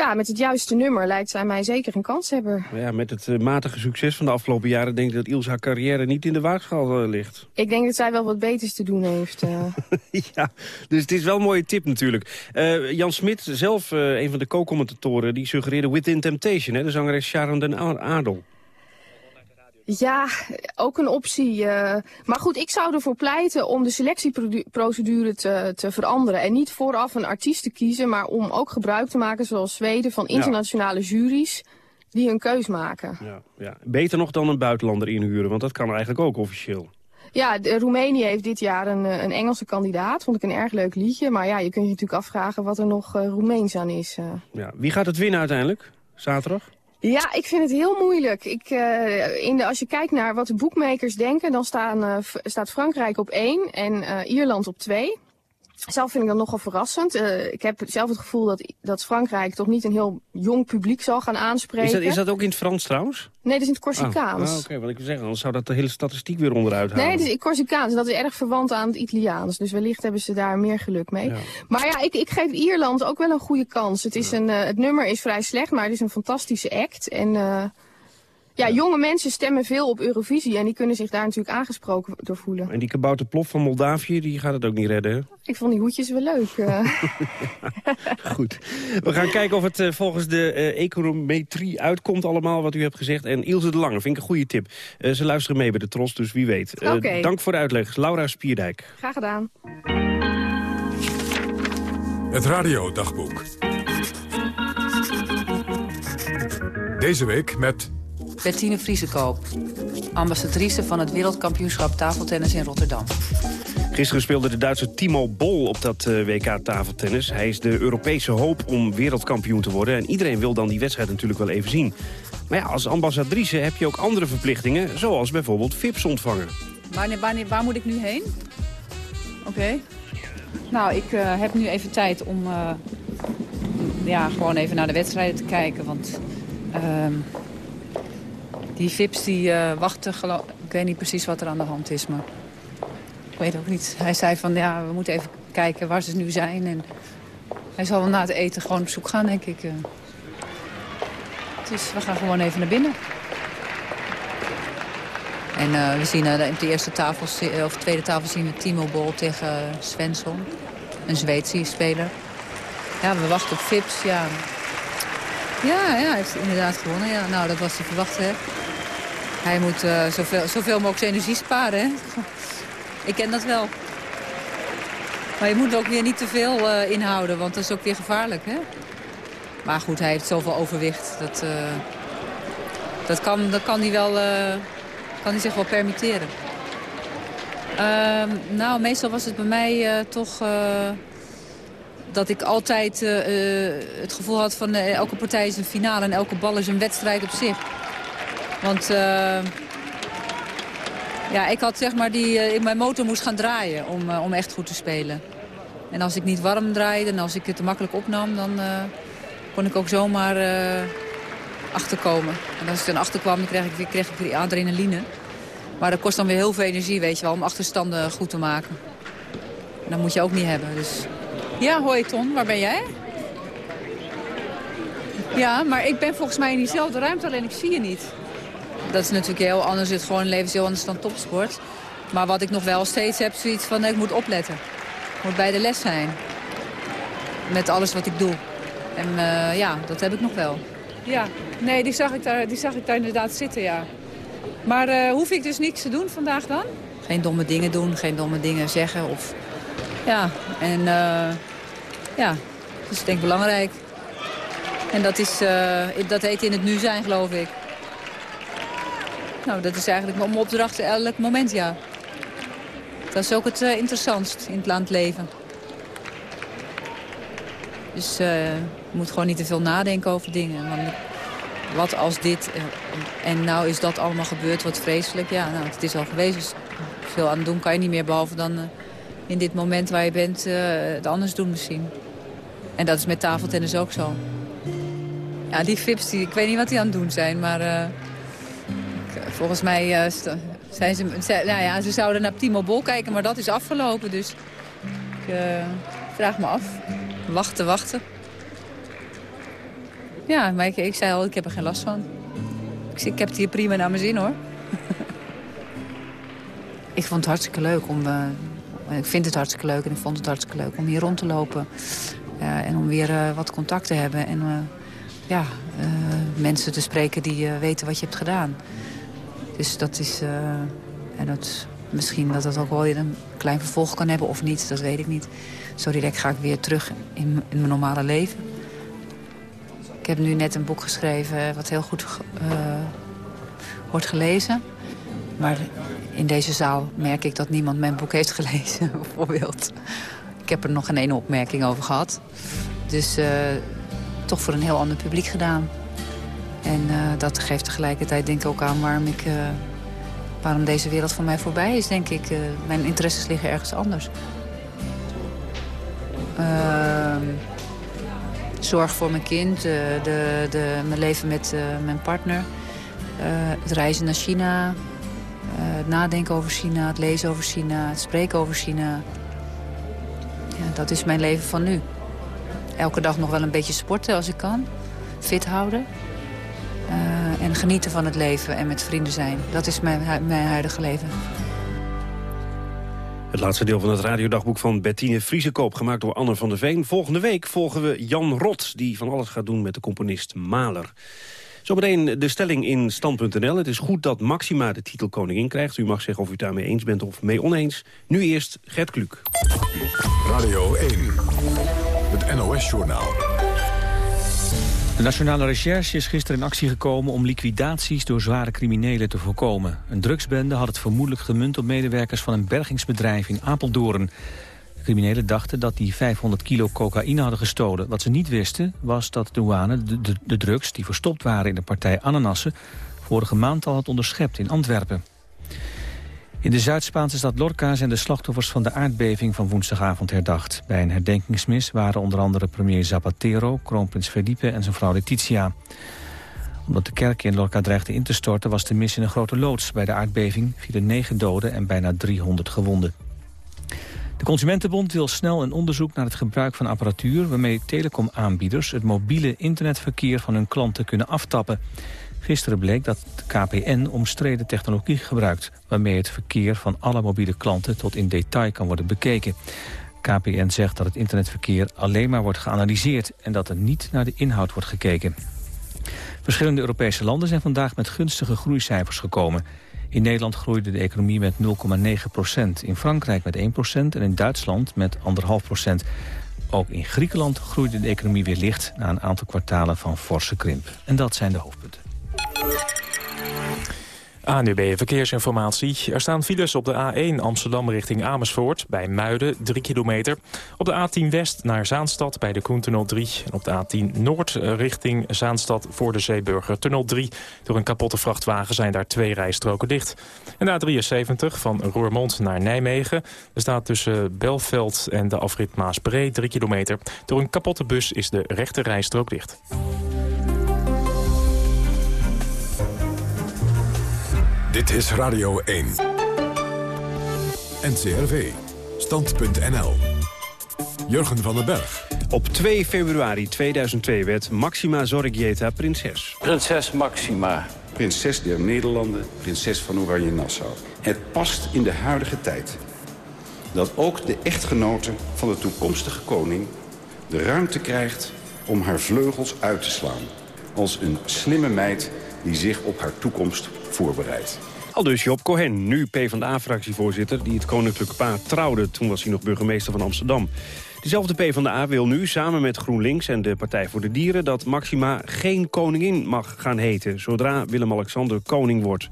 Ja, met het juiste nummer lijkt zij mij zeker een kanshebber. Maar ja, met het eh, matige succes van de afgelopen jaren... denk ik dat Ilse haar carrière niet in de waagschaal eh, ligt. Ik denk dat zij wel wat beters te doen heeft. eh. ja, dus het is wel een mooie tip natuurlijk. Jan Smit, zelf een van de co-commentatoren... die suggereerde Within Temptation, hè, de zangeres Sharon den Adel. Ja, ook een optie. eh. maar goed, ik zou ervoor pleiten om de selectieprocedure te, te veranderen. En niet vooraf een artiest te kiezen, maar om ook gebruik te maken, zoals Zweden, van Ja. internationale juries die hun keus maken. Ja, ja. Beter nog dan een buitenlander inhuren, want dat kan eigenlijk ook officieel. Ja, de, Roemenië heeft dit jaar een, eh, een Engelse kandidaat. Vond ik een erg leuk liedje. Maar ja, je kunt je natuurlijk afvragen wat er nog eh, Roemeens aan is. Ja. Wie gaat het winnen uiteindelijk? Zaterdag? Ja, ik vind het heel moeilijk. Ik, eh, in de, als je kijkt naar wat de boekmakers denken, dan staan, eh, staat Frankrijk op één en eh, Ierland op twee. Zelf vind ik dat nogal verrassend. Eh, ik heb zelf het gevoel dat, dat Frankrijk toch niet een heel jong publiek zal gaan aanspreken. Is dat, is dat ook in het Frans trouwens? Nee, dat is in het Corsicaans. Ah, ah, Oké, want ik wil zeggen, anders zou dat de hele statistiek weer onderuit halen. Nee, het is in Corsicaans. en Dat is erg verwant aan het Italiaans. Dus wellicht hebben ze daar meer geluk mee. Ja. Maar ja, ik, ik geef Ierland ook wel een goede kans. Het, is een, eh, het nummer is vrij slecht, maar het is een fantastische act. En eh, ja, jonge mensen stemmen veel op Eurovisie. En die kunnen zich daar natuurlijk aangesproken door voelen. En die kabouter Plof van Moldavië, die gaat het ook niet redden, hè? Ik vond die hoedjes wel leuk. eh. Goed. We gaan kijken of het eh, volgens de eh, econometrie uitkomt allemaal wat u hebt gezegd. En Ilse de Lange vind ik een goede tip. Eh, ze luisteren mee bij de Tros, dus wie weet. Eh, Oké. Dank voor de uitleg. Laura Spierdijk. Graag gedaan. Het radiodagboek. Deze week met Bettine Vriesekoop, ambassadrice van het wereldkampioenschap tafeltennis in Rotterdam. Gisteren speelde de Duitse Timo Bol op dat eh, WK tafeltennis. Hij is de Europese hoop om wereldkampioen te worden. En iedereen wil dan die wedstrijd natuurlijk wel even zien. Maar ja, als ambassadrice heb je ook andere verplichtingen... zoals bijvoorbeeld VIP's ontvangen. Wanneer, wanneer, waar moet ik nu heen? Oké. Nou, ik eh, heb nu even tijd om eh, ja, gewoon even naar de wedstrijden te kijken. Want ehm, die VIP's die eh, wachten, ik weet niet precies wat er aan de hand is. Maar ik weet ook niet. Hij zei van, ja, we moeten even kijken waar ze nu zijn. En hij zal wel na het eten gewoon op zoek gaan, denk ik. eh. Dus we gaan gewoon even naar binnen. En eh, we zien op de eerste tafel, of tweede tafel zien we Timo Bol tegen Svensson. Een Zweedse speler. Ja, we wachten op Vips, ja. Ja, ja, hij heeft inderdaad gewonnen. Ja. Nou, dat was te verwachten, hè. Hij moet eh, zoveel, zoveel mogelijk zijn energie sparen, hè. Ik ken dat wel. Maar je moet ook weer niet te veel eh, inhouden, want dat is ook weer gevaarlijk, hè. Maar goed, hij heeft zoveel overwicht. Dat, eh, dat, kan, dat kan hij wel... kan hij zich wel permitteren. Ehm, nou, meestal was het bij mij toch dat ik altijd het gevoel had van elke partij is een finale en elke bal is een wedstrijd op zich. Want eh, ja, ik had zeg maar die in mijn motor moest gaan draaien om, eh, om echt goed te spelen. En als ik niet warm draaide en als ik het te makkelijk opnam, dan kon ik ook zomaar achterkomen. En als ik dan achterkwam, dan kreeg ik, weer, kreeg ik weer adrenaline. Maar dat kost dan weer heel veel energie, weet je wel, om achterstanden goed te maken. En dat moet je ook niet hebben, dus... Ja, hoi Ton, waar ben jij? Ja, maar ik ben volgens mij in diezelfde ruimte, alleen ik zie je niet. Dat is natuurlijk heel anders, het gewoon leven is heel anders dan topsport. Maar wat ik nog wel steeds heb, zoiets van, ik moet opletten. Ik moet bij de les zijn. Met alles wat ik doe. En eh, ja, dat heb ik nog wel. Ja, nee, die zag ik daar, die zag ik daar inderdaad zitten, ja. Maar eh, hoef ik dus niks te doen vandaag dan? Geen domme dingen doen, geen domme dingen zeggen. Of... Ja, en eh, ja, dat is denk ik belangrijk. En dat, is, dat heet in het nu zijn, geloof ik. Nou, dat is eigenlijk mijn opdracht elk moment, ja. Dat is ook het eh, interessantst in het land leven. Dus eh, je moet gewoon niet te veel nadenken over dingen. Want wat als dit eh, en nou is dat allemaal gebeurd, wat vreselijk. Ja, nou, het is al geweest, dus veel aan doen kan je niet meer... behalve dan in dit moment waar je bent het anders doen misschien. En dat is met tafeltennis ook zo. Ja, die Fips, die, ik weet niet wat die aan het doen zijn, maar... volgens mij sta- zijn ze... nou ja, ze zouden naar Timo Bol kijken, maar dat is afgelopen, dus... Ik eh, vraag me af. Wachten, wachten. Ja, maar ik, ik zei al, ik heb er geen last van. Ik, ik heb het hier prima naar mijn zin, hoor. ik vond het hartstikke leuk om... eh, ik vind het hartstikke leuk en ik vond het hartstikke leuk om hier rond te lopen. En om weer wat contact te hebben. En ja, mensen te spreken die weten wat je hebt gedaan. Dus dat is... eh, en dat, misschien dat dat ook wel weer een klein vervolg kan hebben of niet. Dat weet ik niet. Zo direct ga ik weer terug in, mijn normale leven. Ik heb nu net een boek geschreven wat heel goed eh, wordt gelezen. Maar in deze zaal merk ik dat niemand mijn boek heeft gelezen, bijvoorbeeld. Ik heb er nog geen ene opmerking over gehad. Dus eh, toch voor een heel ander publiek gedaan. En eh, dat geeft tegelijkertijd denk ik ook aan eh, waarom deze wereld voor mij voorbij is, denk ik. Eh, mijn interesses liggen ergens anders. Ehm, zorg voor mijn kind, de, de, mijn leven met mijn partner. het reizen naar China, het nadenken over China, het lezen over China, het spreken over China. Ja, dat is mijn leven van nu. Elke dag nog wel een beetje sporten als ik kan. Fit houden. Eh, en genieten van het leven en met vrienden zijn. Dat is mijn, hu- mijn huidige leven. Het laatste deel van het radiodagboek van Bettine Vriesekoop... gemaakt door Anne van der Veen. Volgende week volgen we Jan Rot... die van alles gaat doen met de componist Mahler. Zometeen de stelling in stand.nl. Het is goed dat Maxima de titel koningin krijgt. U mag zeggen of u het daarmee eens bent of mee oneens. Nu eerst Gert Kluk. Radio 1, het NOS-journaal. De Nationale Recherche is gisteren in actie gekomen om liquidaties door zware criminelen te voorkomen. Een drugsbende had het vermoedelijk gemunt op medewerkers van een bergingsbedrijf in Apeldoorn. De criminelen dachten dat die 500 kilo cocaïne hadden gestolen. Wat ze niet wisten was dat de douane de, de, drugs die verstopt waren in de partij Ananassen vorige maand al had onderschept in Antwerpen. In de Zuid-Spaanse stad Lorca zijn de slachtoffers van de aardbeving van woensdagavond herdacht. Bij een herdenkingsmis waren onder andere premier Zapatero, kroonprins Felipe en zijn vrouw Letizia. Omdat de kerk in Lorca dreigde in te storten was de mis in een grote loods. Bij de aardbeving vielen negen doden en bijna 300 gewonden. De Consumentenbond wil snel een onderzoek naar het gebruik van apparatuur... waarmee telecomaanbieders het mobiele internetverkeer van hun klanten kunnen aftappen. Gisteren bleek dat KPN omstreden technologie gebruikt... waarmee het verkeer van alle mobiele klanten tot in detail kan worden bekeken. KPN zegt dat het internetverkeer alleen maar wordt geanalyseerd... en dat er niet naar de inhoud wordt gekeken. Verschillende Europese landen zijn vandaag met gunstige groeicijfers gekomen. In Nederland groeide de economie met 0,9 procent. In Frankrijk met 1 procent en in Duitsland met 1,5 procent. Ook in Griekenland groeide de economie weer licht... na een aantal kwartalen van forse krimp. En dat zijn de hoofdpunten. ANUB Verkeersinformatie. Er staan files op de A1 Amsterdam richting Amersfoort... bij Muiden, 3 kilometer. Op de A10 West naar Zaanstad bij de Koentunnel 3. En op de A10 Noord richting Zaanstad voor de Zeeburger Tunnel 3. Door een kapotte vrachtwagen zijn daar twee rijstroken dicht. En de A73 van Roermond naar Nijmegen. Er staat tussen Belveld en de afrit Maasbree 3 kilometer. Door een kapotte bus is de rechte rijstrook dicht. Dit is Radio 1. NCRV. Stand.nl. Jurgen van den Berg. Op 2 februari 2002 werd Maxima Zorregieta prinses. Prinses Maxima. Prinses der Nederlanden, prinses van Oranje-Nassau. Het past in de huidige tijd dat ook de echtgenote van de toekomstige koning... de ruimte krijgt om haar vleugels uit te slaan. Als een slimme meid die zich op haar toekomst voorbereidt. Al dus Job Cohen, nu PvdA-fractievoorzitter... die het koninklijke paar trouwde. Toen was hij nog burgemeester van Amsterdam. Diezelfde PvdA wil nu, samen met GroenLinks en de Partij voor de Dieren... dat Maxima geen koningin mag gaan heten... zodra Willem-Alexander koning wordt.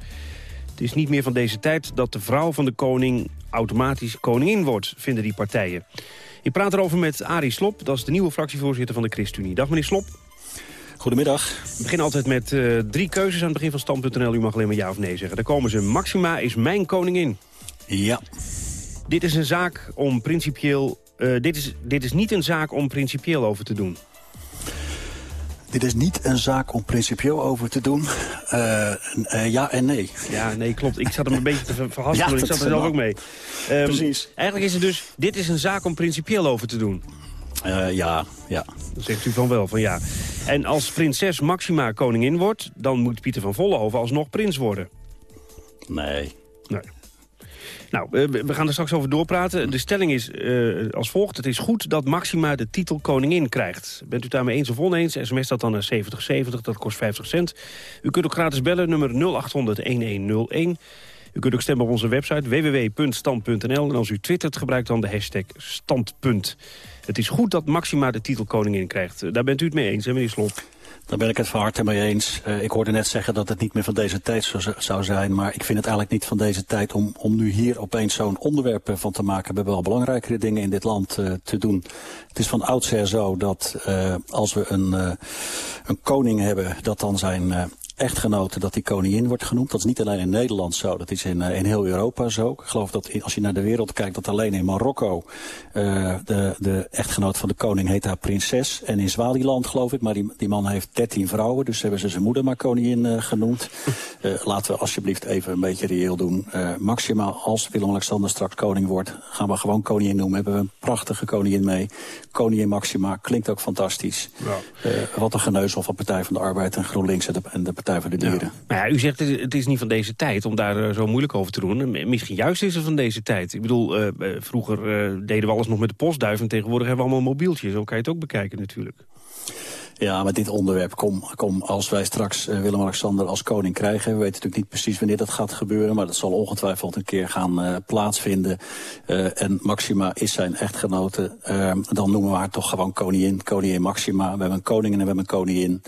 Het is niet meer van deze tijd dat de vrouw van de koning automatisch koningin wordt, vinden die partijen. Ik praat erover met Arie Slop, dat is de nieuwe fractievoorzitter van de ChristenUnie. Dag meneer Slop. Goedemiddag. We beginnen altijd met eh, drie keuzes aan het begin van Stand.nl. U mag alleen maar ja of nee zeggen. Daar komen ze. Maxima is mijn koningin. Ja. Dit is een zaak om principieel... eh, dit, is, dit is niet een zaak om principieel over te doen. Dit is niet een zaak om principieel over te doen. Eh, eh, ja en nee. Ja, nee, klopt. Ik zat hem een beetje te ver- verhaspelen. Ja, ik dat zat er zelf ook mee. Ehm, Precies. Eigenlijk is het dus... Dit is een zaak om principieel over te doen. Eh, ja, ja. Zegt u van wel, van ja. En als prinses Maxima koningin wordt... dan moet Pieter van Vollenhoven alsnog prins worden. Nee. Nee. Nou, eh, we gaan er straks over doorpraten. De stelling is eh, als volgt. Het is goed dat Maxima de titel koningin krijgt. Bent u het daarmee eens of oneens? SMS dat dan naar 7070, dat kost 50 cent. U kunt ook gratis bellen, nummer 0800-1101. U kunt ook stemmen op onze website www.stand.nl. En als u twittert, gebruik dan de hashtag standpunt. Het is goed dat Maxima de titel koningin krijgt. Daar bent u het mee eens, hè, meneer Slop? Daar ben ik het van harte mee eens. Eh, ik hoorde net zeggen dat het niet meer van deze tijd zou, zijn. Maar ik vind het eigenlijk niet van deze tijd om, om nu hier opeens zo'n onderwerp eh, van te maken. We hebben wel belangrijkere dingen in dit land eh, te doen. Het is van oudsher zo dat als we een, een koning hebben, dat dan zijn eh, echtgenote, dat die koningin wordt genoemd. Dat is niet alleen in Nederland zo, dat is in, eh, in heel Europa zo. Ik geloof dat in- als je naar de wereld kijkt, dat alleen in Marokko eh, de, de echtgenoot van de koning heet haar prinses. En in Zwaliland geloof ik, maar die, die man heeft 13 vrouwen, dus hebben ze zijn moeder maar koningin eh, genoemd. Laten we alsjeblieft even een beetje reëel doen. Maximaal als Willem-Alexander straks koning wordt, gaan we gewoon koningin noemen. Hebben we een prachtige koningin mee. Koningin Maxima, klinkt ook fantastisch. Eh, wat een geneuzel van Partij van de Arbeid en GroenLinks en de, en de Partij de Dieren. Maar ja, u zegt het is niet van deze tijd om daar eh, zo moeilijk over te doen. En Misschien juist is het van deze tijd. Ik bedoel, eh, eh, vroeger deden we alles nog met de postduif... en tegenwoordig hebben we allemaal mobieltjes. Zo kan je het ook bekijken natuurlijk. Ja, met dit onderwerp, kom, kom als wij straks eh, Willem-Alexander als koning krijgen. We weten natuurlijk niet precies wanneer dat gaat gebeuren, maar dat zal ongetwijfeld een keer gaan eh, plaatsvinden. Eh, en Maxima is zijn echtgenote. Eh, dan noemen we haar toch gewoon koningin, koningin Maxima. We hebben een koning en we hebben een koningin.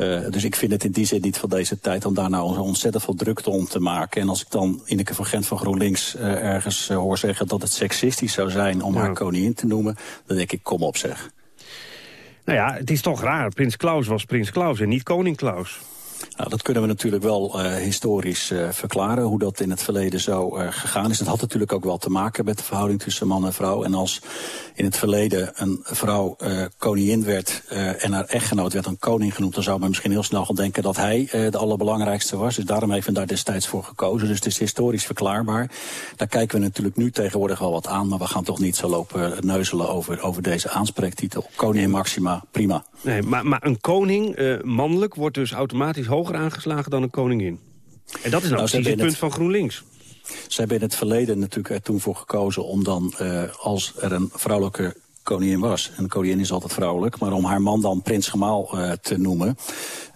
Eh, dus ik vind het in die zin niet van deze tijd om daar nou zo ontzettend veel drukte om te maken. En als ik dan Ineke van Gent van GroenLinks eh, ergens hoor zeggen dat het seksistisch zou zijn om haar koningin te noemen, dan denk ik, kom op zeg. Nou ja, het is toch raar. Prins Klaus was prins Klaus en niet koning Klaus. Nou, dat kunnen we natuurlijk wel eh, historisch eh, verklaren, hoe dat in het verleden zo eh, gegaan is. Het had natuurlijk ook wel te maken met de verhouding tussen man en vrouw. En als in het verleden een vrouw koningin werd en haar echtgenoot werd een koning genoemd, dan zou men misschien heel snel gaan denken dat hij de allerbelangrijkste was. Dus daarom heeft men daar destijds voor gekozen. Dus het is historisch verklaarbaar. Daar kijken we natuurlijk nu tegenwoordig wel wat aan, maar we gaan toch niet zo lopen neuzelen over, over deze aanspreektitel. Koningin Maxima, prima. Nee, maar, maar een koning, mannelijk, wordt dus automatisch hoger aangeslagen dan een koningin. En dat is nou, Nou, precies het punt het- van GroenLinks. Ze hebben in het verleden natuurlijk er toen voor gekozen om dan, eh, als er een vrouwelijke koningin was, en de koningin is altijd vrouwelijk, maar om haar man dan prins Gemaal eh, te noemen.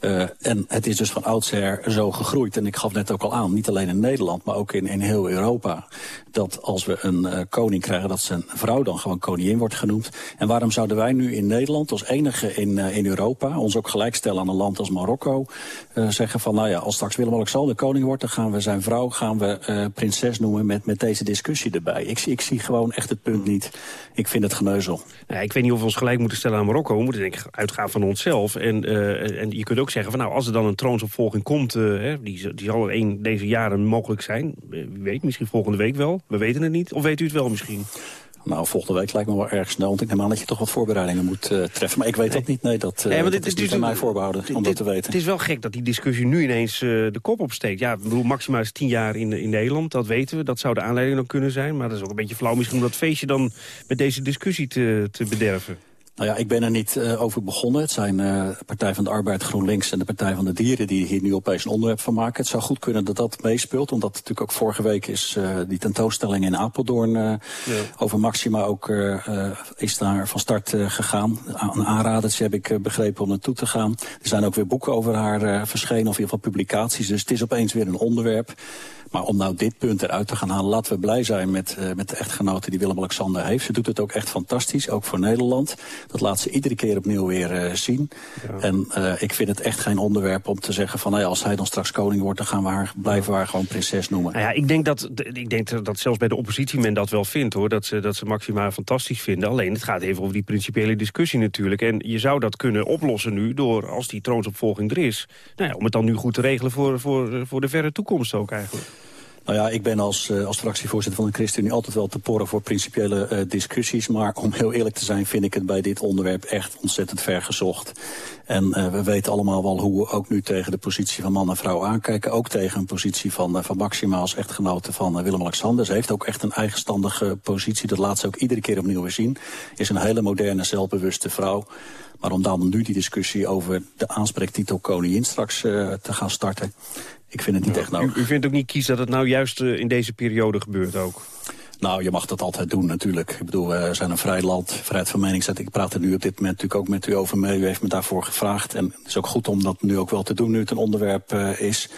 Eh, en het is dus van oudsher zo gegroeid. En ik gaf net ook al aan, niet alleen in Nederland, maar ook in, in heel Europa. Dat als we een eh, koning krijgen, dat zijn vrouw dan gewoon koningin wordt genoemd. En waarom zouden wij nu in Nederland, als enige in, in Europa, ons ook gelijkstellen aan een land als Marokko, zeggen van, nou ja, als straks Willem-Alexander koning wordt, dan gaan we zijn vrouw, gaan we prinses noemen met, met deze discussie erbij. Ik, ik zie gewoon echt het punt niet. Ik vind het geneuzel. Nou, ik weet niet of we ons gelijk moeten stellen aan Marokko. We moeten denk ik uitgaan van onszelf. En, eh, en je kunt ook zeggen van nou, als er dan een troonsopvolging komt... eh, hè, die, die zal er deze jaren mogelijk zijn. Eh, Wie weet, misschien volgende week wel. We weten het niet. Of weet u het wel misschien? Nou, volgende week lijkt me wel erg snel. Want ik neem aan dat je toch wat voorbereidingen moet eh, treffen. Maar ik weet dat niet. Nee, dat, eh Nee, dat dit is niet aan mij voorbehouden om dat dit- te weten. Het is wel gek dat die discussie nu ineens eh, de kop opsteekt. Ja, ik bedoel, Maxima is tien jaar in, in Nederland, dat weten we. Dat zou de aanleiding dan kunnen zijn. Maar dat is ook een beetje flauw misschien om dat feestje dan met deze discussie te, te bederven. Nou ja, ik ben er niet eh, over begonnen. Het zijn eh Partij van de Arbeid, GroenLinks en de Partij van de Dieren... die hier nu opeens een onderwerp van maken. Het zou goed kunnen dat dat meespeelt. Omdat natuurlijk ook vorige week is eh, die tentoonstelling in Apeldoorn... over Maxima ook is daar van start gegaan. Een aanradertje heb ik begrepen om naartoe te gaan. Er zijn ook weer boeken over haar verschenen, of in ieder geval publicaties. Dus het is opeens weer een onderwerp. Maar om nou dit punt eruit te gaan halen, laten we blij zijn met, eh, met de echtgenote die Willem-Alexander heeft. Ze doet het ook echt fantastisch, ook voor Nederland. Dat laat ze iedere keer opnieuw weer eh, zien. En eh, ik vind het echt geen onderwerp om te zeggen van... Als hij dan straks koning wordt, dan gaan we haar, blijven we haar gewoon prinses noemen. Nou ja, ik denk, dat, ik denk dat zelfs bij de oppositie men dat wel vindt, hoor. Dat ze, dat ze Maxima fantastisch vinden. Alleen, het gaat even over die principiële discussie natuurlijk. En je zou dat kunnen oplossen nu door, als die troonsopvolging er is... Nou ja, om het dan nu goed te regelen voor, voor, voor de verre toekomst ook eigenlijk. Nou ja, ik ben als, uh, als fractievoorzitter van de ChristenUnie altijd wel te porren voor principiële uh, discussies. Maar om heel eerlijk te zijn vind ik het bij dit onderwerp echt ontzettend ver gezocht. En uh, we weten allemaal wel hoe we ook nu tegen de positie van man en vrouw aankijken. Ook tegen een positie van, van Maxima als echtgenote van Willem-Alexander. Ze heeft ook echt een eigenstandige positie. Dat laat ze ook iedere keer opnieuw weer zien. Is een hele moderne, zelfbewuste vrouw. Maar om dan nu die discussie over de aanspreektitel koningin straks te gaan starten ik vind het niet ja, echt nodig. U, u, vindt ook niet kies dat het nou juist uh, in deze periode gebeurt ook? Nou, je mag dat altijd doen natuurlijk. Ik bedoel, we zijn een vrij land, vrijheid van meningsuiting. Ik praat er nu op dit moment natuurlijk ook met u over mee. U heeft me daarvoor gevraagd. En het is ook goed om dat nu ook wel te doen, nu het een onderwerp uh, is.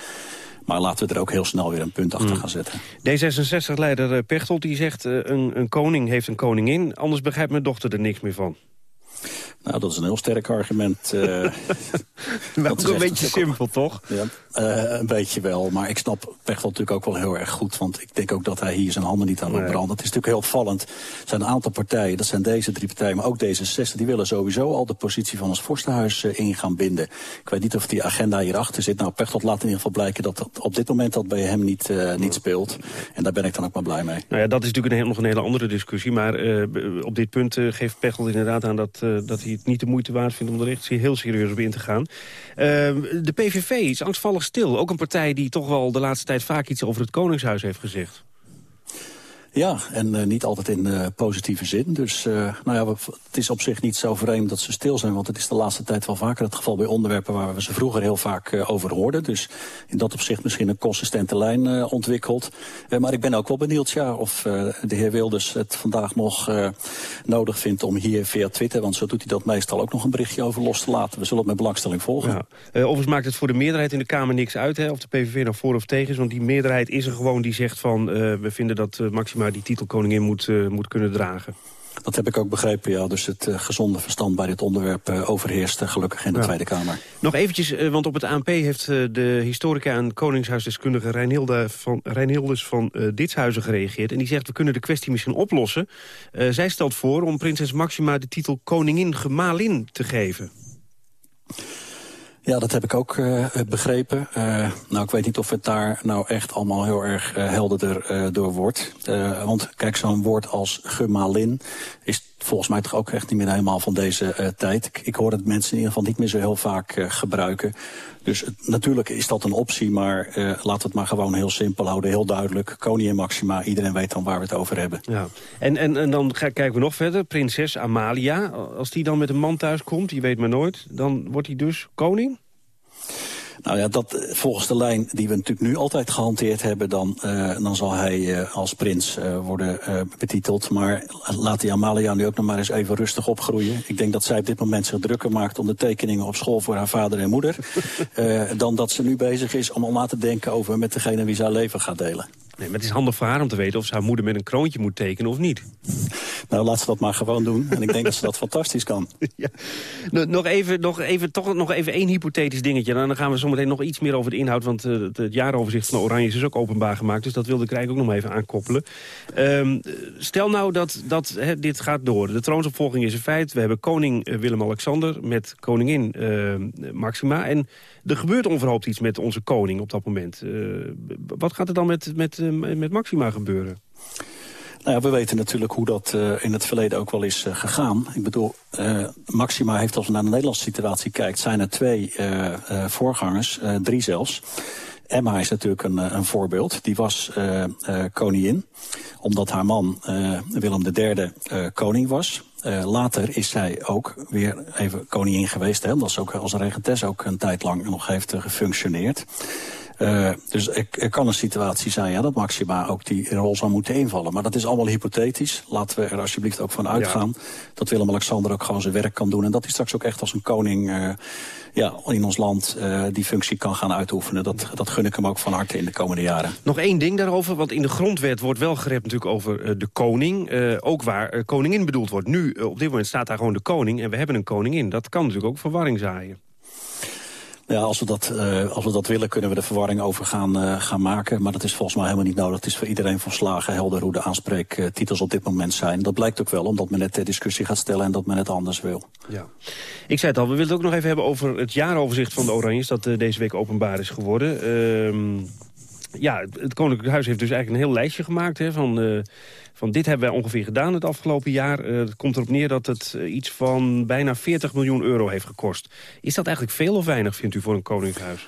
Maar laten we er ook heel snel weer een punt achter mm. gaan zetten. D66-leider uh, Pechtold die zegt... een, een koning heeft een koningin, anders begrijpt mijn dochter er niks meer van. Nou, dat is een heel sterk argument. Uh, maar ook een beetje simpel, toch? Ja, uh, een beetje wel. Maar ik snap Pechtold natuurlijk ook wel heel erg goed. Want ik denk ook dat hij hier zijn handen niet aan wil nee. branden. Het is natuurlijk heel opvallend. Er zijn een aantal partijen, dat zijn deze drie partijen... maar ook D66, die willen sowieso al de positie van ons vorstenhuis uh, in gaan binden. Ik weet niet of die agenda hierachter zit. Nou, Pechtold laat in ieder geval blijken dat, dat op dit moment dat bij hem niet, niet speelt. En daar ben ik dan ook maar blij mee. Nou ja, dat is natuurlijk een, nog een hele andere discussie. Maar op dit punt geeft Pechtold inderdaad aan dat, dat hij niet de moeite waard vindt om er echt heel serieus op in te gaan. Uh, de PVV is angstvallig stil. Ook een partij die toch wel de laatste tijd vaak iets over het Koningshuis heeft gezegd. Ja, en uh, niet altijd in uh, positieve zin. Dus uh, nou ja, het is op zich niet zo vreemd dat ze stil zijn... want het is de laatste tijd wel vaker het geval bij onderwerpen... waar we ze vroeger heel vaak over hoorden. Dus in dat opzicht misschien een consistente lijn ontwikkeld. maar ik ben ook wel benieuwd ja, of de heer Wilders het vandaag nog nodig vindt... om hier via Twitter, want zo doet hij dat meestal ook nog een berichtje over los te laten. We zullen het met belangstelling volgen. Ja. overigens maakt het voor de meerderheid in de Kamer niks uit... Hè, of de PVV nou voor of tegen is, want die meerderheid is er gewoon... die zegt van, we vinden dat Die titel koningin moet, uh, moet kunnen dragen. Dat heb ik ook begrepen, ja. Dus het uh, gezonde verstand bij dit onderwerp uh, overheerst uh, gelukkig in de ja. Tweede Kamer. Nog eventjes, want op het ANP heeft de historica en koningshuisdeskundige Reinhilde van, Reinhildes van Ditshuizen gereageerd. En die zegt, we kunnen de kwestie misschien oplossen. zij stelt voor om prinses Maxima de titel koningin gemalin te geven. Ja, dat heb ik ook uh, begrepen. Uh, nou, ik weet niet of het daar nou echt allemaal heel erg uh, helderder door wordt. want kijk, zo'n woord als gemalin is volgens mij toch ook echt niet meer helemaal van deze tijd. Ik, ik hoor dat mensen in ieder geval niet meer zo heel vaak gebruiken. Dus natuurlijk is dat een optie, maar laten we het maar gewoon heel simpel houden. Heel duidelijk, koningin Maxima, iedereen weet dan waar we het over hebben. Ja. En, en, en dan kijken we nog verder. Prinses Amalia, als die dan met een man thuis komt, je weet maar nooit... dan wordt hij dus koning? Nou ja, dat, volgens de lijn die we natuurlijk nu altijd gehanteerd hebben... dan, uh, dan zal hij uh, als prins uh, worden betiteld. Maar laat die Amalia nu ook nog maar eens even rustig opgroeien. Ik denk dat zij op dit moment zich drukker maakt... om de tekeningen op school voor haar vader en moeder... dan dat ze nu bezig is om al na te denken over met degene wie ze haar leven gaat delen. Nee, maar het is handig voor haar om te weten of ze haar moeder met een kroontje moet tekenen of niet. Nou, laat ze dat maar gewoon doen. En ik denk dat ze dat fantastisch kan. Ja. Nog even, nog even, toch nog even één hypothetisch dingetje. En dan gaan we zometeen nog iets meer over de inhoud. Want uh, het, het jaaroverzicht van Oranje is ook openbaar gemaakt. Dus dat wilde ik eigenlijk ook nog even aankoppelen. Um, stel nou dat, dat dit gaat door. De troonsopvolging is een feit. We hebben koning uh, Willem-Alexander met koningin uh, Maxima. En er gebeurt onverhoopt iets met onze koning op dat moment. wat gaat er dan met... met met Maxima gebeuren? Nou ja, we weten natuurlijk hoe dat uh, in het verleden ook wel is uh, gegaan. Ik bedoel, uh, Maxima heeft, als we naar de Nederlandse situatie kijkt... zijn er twee voorgangers, drie zelfs. Emma is natuurlijk een, een voorbeeld. Die was koningin, omdat haar man Willem III koning was. later is zij ook weer even koningin geweest. Hè, omdat ook als regentes ook een tijd lang nog heeft gefunctioneerd. Eh, dus er, er kan een situatie zijn ja, dat Maxima ook die rol zou moeten invallen. Maar dat is allemaal hypothetisch. Laten we er alsjeblieft ook van uitgaan dat Willem-Alexander ook gewoon zijn werk kan doen. En dat hij straks ook echt als een koning eh, ja, in ons land eh, die functie kan gaan uitoefenen. Dat, dat gun ik hem ook van harte in de komende jaren. Nog één ding daarover, want in de grondwet wordt wel gerept natuurlijk over de koning. ook waar koningin bedoeld wordt. Nu, op dit moment staat daar gewoon de koning en we hebben een koningin. Dat kan natuurlijk ook verwarring zaaien. Ja, als we, dat, eh, als we dat willen, kunnen we de verwarring over gaan, eh, gaan maken. Maar dat is volgens mij helemaal niet nodig. Het is voor iedereen volslagen helder hoe de aanspreektitels op dit moment zijn. Dat blijkt ook wel, omdat men het ter discussie gaat stellen en dat men het anders wil. Ja. Ik zei het al, we willen het ook nog even hebben over het jaaroverzicht van de Oranjes... dat eh, deze week openbaar is geworden. Ehm, ja, het- het Koninklijk Huis heeft dus eigenlijk een heel lijstje gemaakt... Hè, van, eh, van dit hebben wij ongeveer gedaan het afgelopen jaar. Eh, het komt erop neer dat het eh, iets van bijna 40 miljoen euro heeft gekost. Is dat eigenlijk veel of weinig, vindt u, voor een Koninklijk Huis?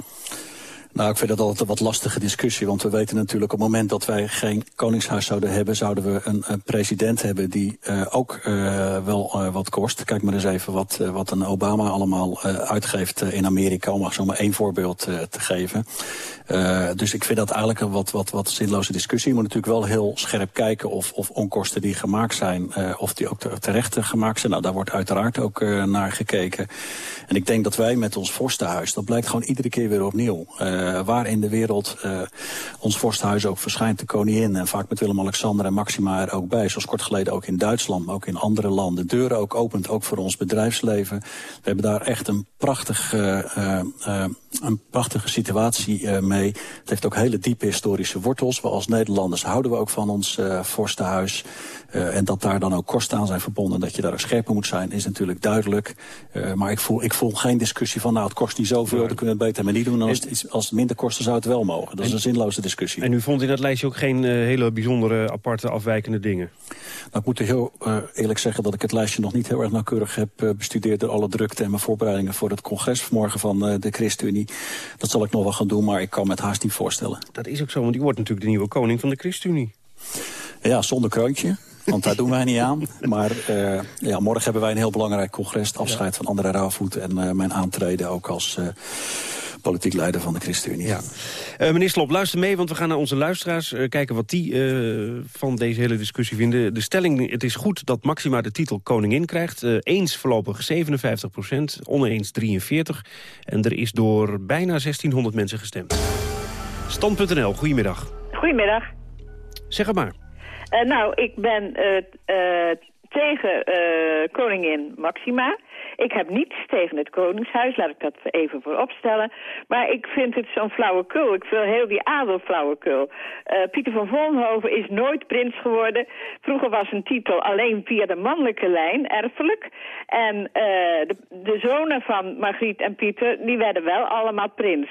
Nou, ik vind dat altijd een wat lastige discussie. Want we weten natuurlijk op het moment dat wij geen koningshuis zouden hebben... zouden we een, president hebben die eh, ook eh, wel eh, wat kost. Kijk maar eens even wat, wat een Obama allemaal uitgeeft in Amerika... om maar zomaar één voorbeeld te geven. Dus ik vind dat eigenlijk een wat, wat, wat zinloze discussie. Je moet natuurlijk wel heel scherp kijken of, of onkosten die gemaakt zijn... of die ook te- terecht gemaakt zijn. Nou, daar wordt uiteraard ook naar gekeken. En ik denk dat wij met ons vorstenhuis... dat blijkt gewoon iedere keer weer opnieuw... eh, waar in de wereld eh, ons vorstenhuis ook verschijnt, de koningin... en vaak met Willem-Alexander en Maxima er ook bij. Zoals kort geleden ook in Duitsland, maar ook in andere landen. Deuren ook opent, ook voor ons bedrijfsleven. We hebben daar echt een, prachtig, eh, een prachtige situatie eh, mee. Het heeft ook hele diepe historische wortels. We als Nederlanders houden we ook van ons eh vorstenhuis. Eh, en dat daar dan ook kosten aan zijn verbonden... dat je daar ook scherper moet zijn, is natuurlijk duidelijk. Maar ik voel, ik voel geen discussie van... nou, het kost niet zoveel, dan kunnen we het beter maar niet doen. En als het, als het minder kost, dan zou het wel mogen. Dat is een zinloze discussie. En u vond in dat lijstje ook geen hele bijzondere, aparte, afwijkende dingen? Nou, ik moet heel eerlijk zeggen dat ik het lijstje nog niet heel erg nauwkeurig heb bestudeerd... door alle drukte en mijn voorbereidingen voor het congres vanmorgen van de ChristenUnie. Dat zal ik nog wel gaan doen, maar ik kan me het haast niet voorstellen. Dat is ook zo, want u wordt natuurlijk de nieuwe koning van de ChristenUnie. Ja, zonder kroontje. Want daar doen wij niet aan. Maar eh, ja, morgen hebben wij een heel belangrijk congres. Het afscheid van André Rauwvoet en eh, mijn aantreden ook als eh, politiek leider van de ChristenUnie. Ja. Eh, meneer Slop, luister mee, want we gaan naar onze luisteraars... eh, kijken wat die eh, van deze hele discussie vinden. De stelling, het is goed dat Maxima de titel koningin krijgt. Eh, eens voorlopig 57 procent, oneens 43. En er is door bijna 1600 mensen gestemd. Stand.nl, goedemiddag. Goedemiddag. Zeg het maar. Eh, nou, ik ben eh, eh, tegen eh, koningin Maxima. Ik heb niets tegen het Koningshuis, laat ik dat even voorop stellen. Maar ik vind het zo'n flauwekul. Ik vind heel die adel flauwekul. Eh, Pieter van Vollenhoven is nooit prins geworden. Vroeger was een titel alleen via de mannelijke lijn, erfelijk. En eh, de, de zonen van Margriet en Pieter, die werden wel allemaal prins.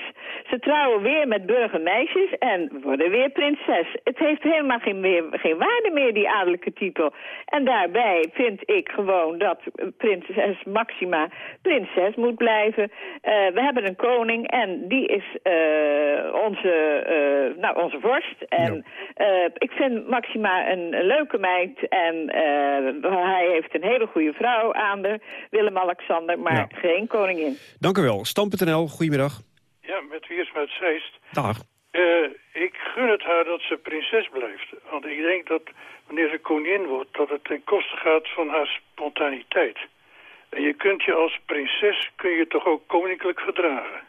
Ze trouwen weer met burgermeisjes en worden weer prinses. Het heeft helemaal geen, geen waarde meer, die adellijke titel. En daarbij vind ik gewoon dat prinses Maxima prinses moet blijven. Eh, we hebben een koning en die is eh, onze, eh, nou, onze vorst. En eh, ik vind Maxima een leuke meid en eh, hij heeft een hele goede vrouw aan de Willem-Alexander, maar Ja. geen koningin. Dank u wel. Stand.nl, goedemiddag. Ja, met Wiersma uit Zeist. Dag. Eh, ik gun het haar dat ze prinses blijft. Want ik denk dat wanneer ze koningin wordt... dat het ten koste gaat van haar spontaniteit. En je kunt je als prinses kun je toch ook koninklijk gedragen.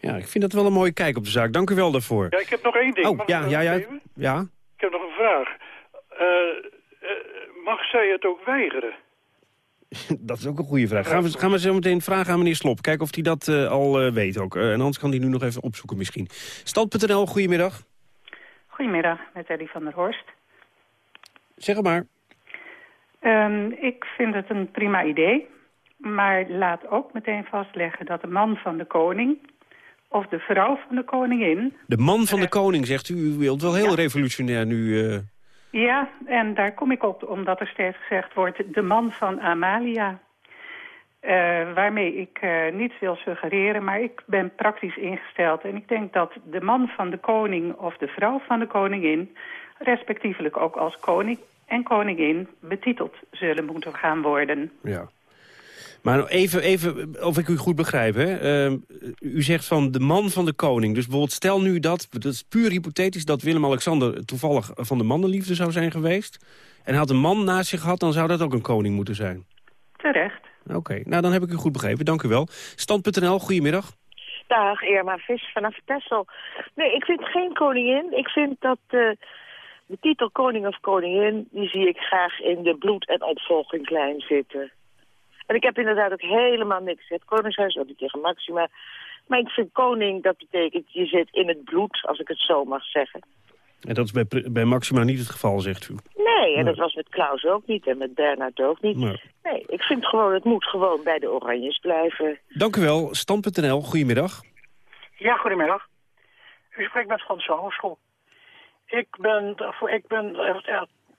Ja, ik vind dat wel een mooie kijk op de zaak. Dank u wel daarvoor. Ja, ik heb nog één ding. Oh, ja, ja, ja. even? Ja, Ik heb nog een vraag. Eh, eh, mag zij het ook weigeren? dat is ook een goede vraag. Gaan we, gaan we zo meteen vragen aan meneer Slop. Kijken of hij dat eh, al eh, weet ook. En anders kan hij nu nog even opzoeken misschien. Stand.nl, goedemiddag. Goedemiddag, met Ellie van der Horst. Zeg het maar. Ehm, ik vind het een prima idee. Maar laat ook meteen vastleggen dat de man van de koning... of de vrouw van de koningin... De man van de koning, zegt u. U wilt wel heel revolutionair nu... eh, Ja, en daar kom ik op omdat er steeds gezegd wordt... de man van Amalia. Eh, waarmee ik eh, niets wil suggereren, maar ik ben praktisch ingesteld. En ik denk dat de man van de koning of de vrouw van de koningin... respectievelijk ook als koning en koningin betiteld zullen moeten gaan worden. Ja. Maar even, even of ik u goed begrijp. Hè? Ehm, u zegt van de man van de koning. Dus bijvoorbeeld stel nu dat, dat is puur hypothetisch... dat Willem-Alexander toevallig van de mannenliefde zou zijn geweest... en had een man naast zich gehad, dan zou dat ook een koning moeten zijn. Terecht. Oké, nou dan heb ik u goed begrepen. Dank u wel. Stand.nl, goedemiddag. Dag, Irma Vis vanaf Texel. Nee, ik vind geen koningin. Ik vind dat eh, de titel koning of koningin... die zie ik graag in de bloed- en opvolgingslijn zitten. En ik heb inderdaad ook helemaal niks. Het koningshuis ook niet tegen Maxima. Maar ik vind koning, dat betekent je zit in het bloed, als ik het zo mag zeggen. En dat is bij, bij Maxima niet het geval, zegt u. Nee, en Nee. dat was met Klaus ook niet en met Bernard ook niet. Nee. Nee, ik vind gewoon, het moet gewoon bij de Oranjes blijven. Dank u wel. Stand.nl, goedemiddag. Ja, goedemiddag. U spreekt met Frans Hogeschool. Ik ben, ik ben,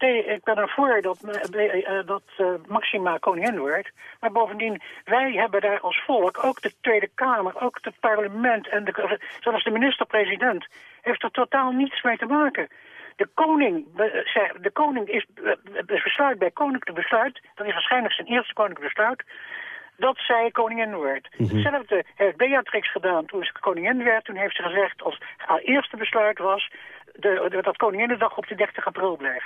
ik ben ervoor dat, eh, eh, dat eh, Maxima koningin wordt. Maar bovendien, wij hebben daar als volk, ook de Tweede Kamer, ook het parlement en de, zelfs de minister-president, heeft er totaal niets mee te maken. De koning, de koning is be- be- besluit bij koninklijk besluit, dat is waarschijnlijk zijn eerste koninklijk besluit, dat zij koningin wordt. Hetzelfde heeft Beatrix gedaan toen ze koningin werd. Toen heeft ze gezegd als haar eerste besluit was de, de- dat Koninginnedag op de 30 april blijft.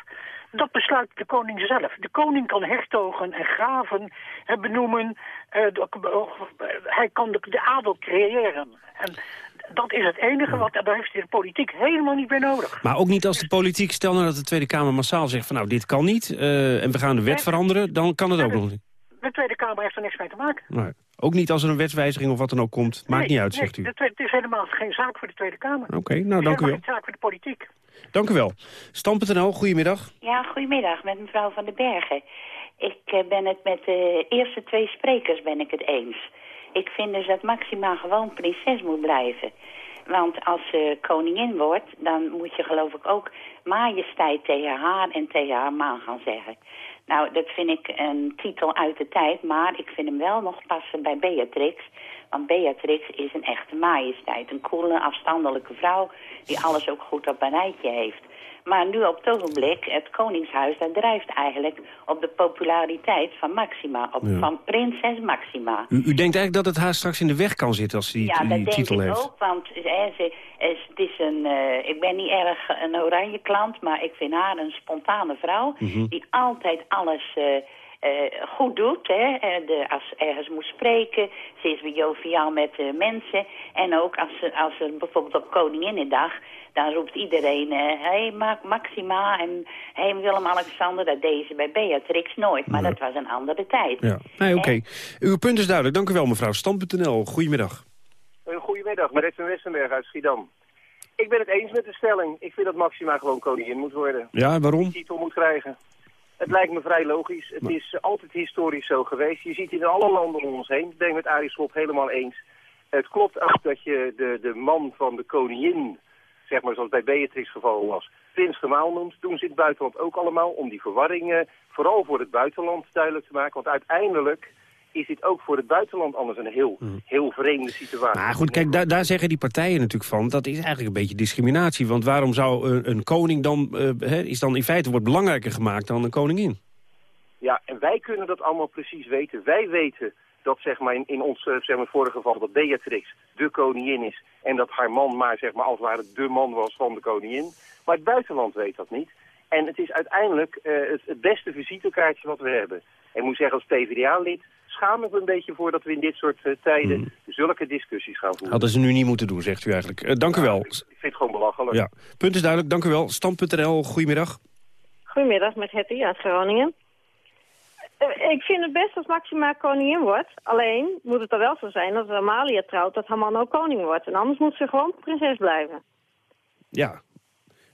Dat besluit de koning zelf. De koning kan hertogen en graven en benoemen. eh, de- hij kan de, de adel creëren. En dat is het enige wat, daar heeft de politiek helemaal niet bij nodig. Maar ook niet als de politiek, stel nou dat de Tweede Kamer massaal zegt... van nou, dit kan niet eh, en we gaan de wet veranderen... dan kan het ook nog niet. De Tweede Kamer heeft er niks mee te maken. Nee. Ook niet als er een wetswijziging of wat dan ook komt. Maakt Nee, niet uit, nee, zegt u. Het is helemaal geen zaak voor de Tweede Kamer. Oké, nou, Het is dank u wel. geen zaak voor de politiek. Dank u wel. Stam.nl, goedemiddag. Ja, goedemiddag, met mevrouw Van den Bergen. Ik eh, ben het met de eerste twee sprekers ben ik het eens. Ik vind dus dat Maxima gewoon prinses moet blijven. Want als ze koningin wordt, dan moet je geloof ik ook majesteit tegen haar en tegen haar man gaan zeggen. Nou, dat vind ik een titel uit de tijd, maar ik vind hem wel nog passen bij Beatrix. Want Beatrix is een echte majesteit. Een koele, afstandelijke vrouw die alles ook goed op een rijtje heeft. Maar nu op het ogenblik, het Koningshuis, dat drijft eigenlijk op de populariteit van Maxima. Op, Ja. Van prinses Maxima. U, u denkt eigenlijk dat het haar straks in de weg kan zitten als ze die, ja, dat die denk titel ik heeft? ook, want hè, ze, is, het is een, eh, ik ben niet erg een oranje klant, maar ik vind haar een spontane vrouw Mhm. die altijd alles eh, goed doet. Hè? Eh, De, als ze ergens moet spreken, ze is weer joviaal met eh, mensen. En ook als ze, als ze bijvoorbeeld op Koninginnedag, dan roept iedereen, hé hey, Ma- Maxima en hé hey, Willem-Alexander, dat deed ze bij Beatrix nooit. Maar Nee. dat was een andere tijd. Ja. Nee, oké. Uw punt is duidelijk. Dank u wel, mevrouw. Stand.nl, goedemiddag. Een goedemiddag, met Edwin Westenberg uit Schiedam. Ik ben het eens met de stelling. Ik vind dat Maxima gewoon koningin moet worden. Ja, waarom? Die titel moet krijgen. Het lijkt me vrij logisch. Het is altijd historisch zo geweest. Je ziet in alle landen om ons heen. Ik ben het met Arie Slob helemaal eens. Het klopt ook dat je de, de man van de koningin, zeg maar zoals bij Beatrix geval was, prins gemaal noemt. Doen ze in het buitenland ook allemaal om die verwarring, eh, vooral voor het buitenland, duidelijk te maken. Want uiteindelijk is dit ook voor het buitenland anders een heel, heel vreemde situatie. Maar goed, kijk, daar, daar zeggen die partijen natuurlijk van... dat is eigenlijk een beetje discriminatie. Want waarom zou een, een koning dan... eh, is dan in feite wordt belangrijker gemaakt dan een koningin? Ja, en wij kunnen dat allemaal precies weten. Wij weten dat zeg maar in, in ons eh, zeg maar, vorige geval dat Beatrix de koningin is en dat haar man maar zeg maar als het ware de man was van de koningin. Maar het buitenland weet dat niet. En het is uiteindelijk eh, het, het beste visitekaartje wat we hebben. En ik moet zeggen als PvdA-lid schaam ik me een beetje voor dat we in dit soort eh, tijden zulke discussies gaan voeren. Hadden ze nu niet moeten doen, zegt u eigenlijk. Eh, dank u wel. Ik vind het gewoon belachelijk. Ja, punt is duidelijk. Dank u wel. Stand.nl, goedemiddag. Goedemiddag, met Hetty uit Groningen. Eh, Ik vind het best als Maxima koningin wordt. Alleen moet het er wel zo zijn dat als Amalia trouwt dat haar man ook koning wordt. En anders moet ze gewoon prinses blijven. Ja.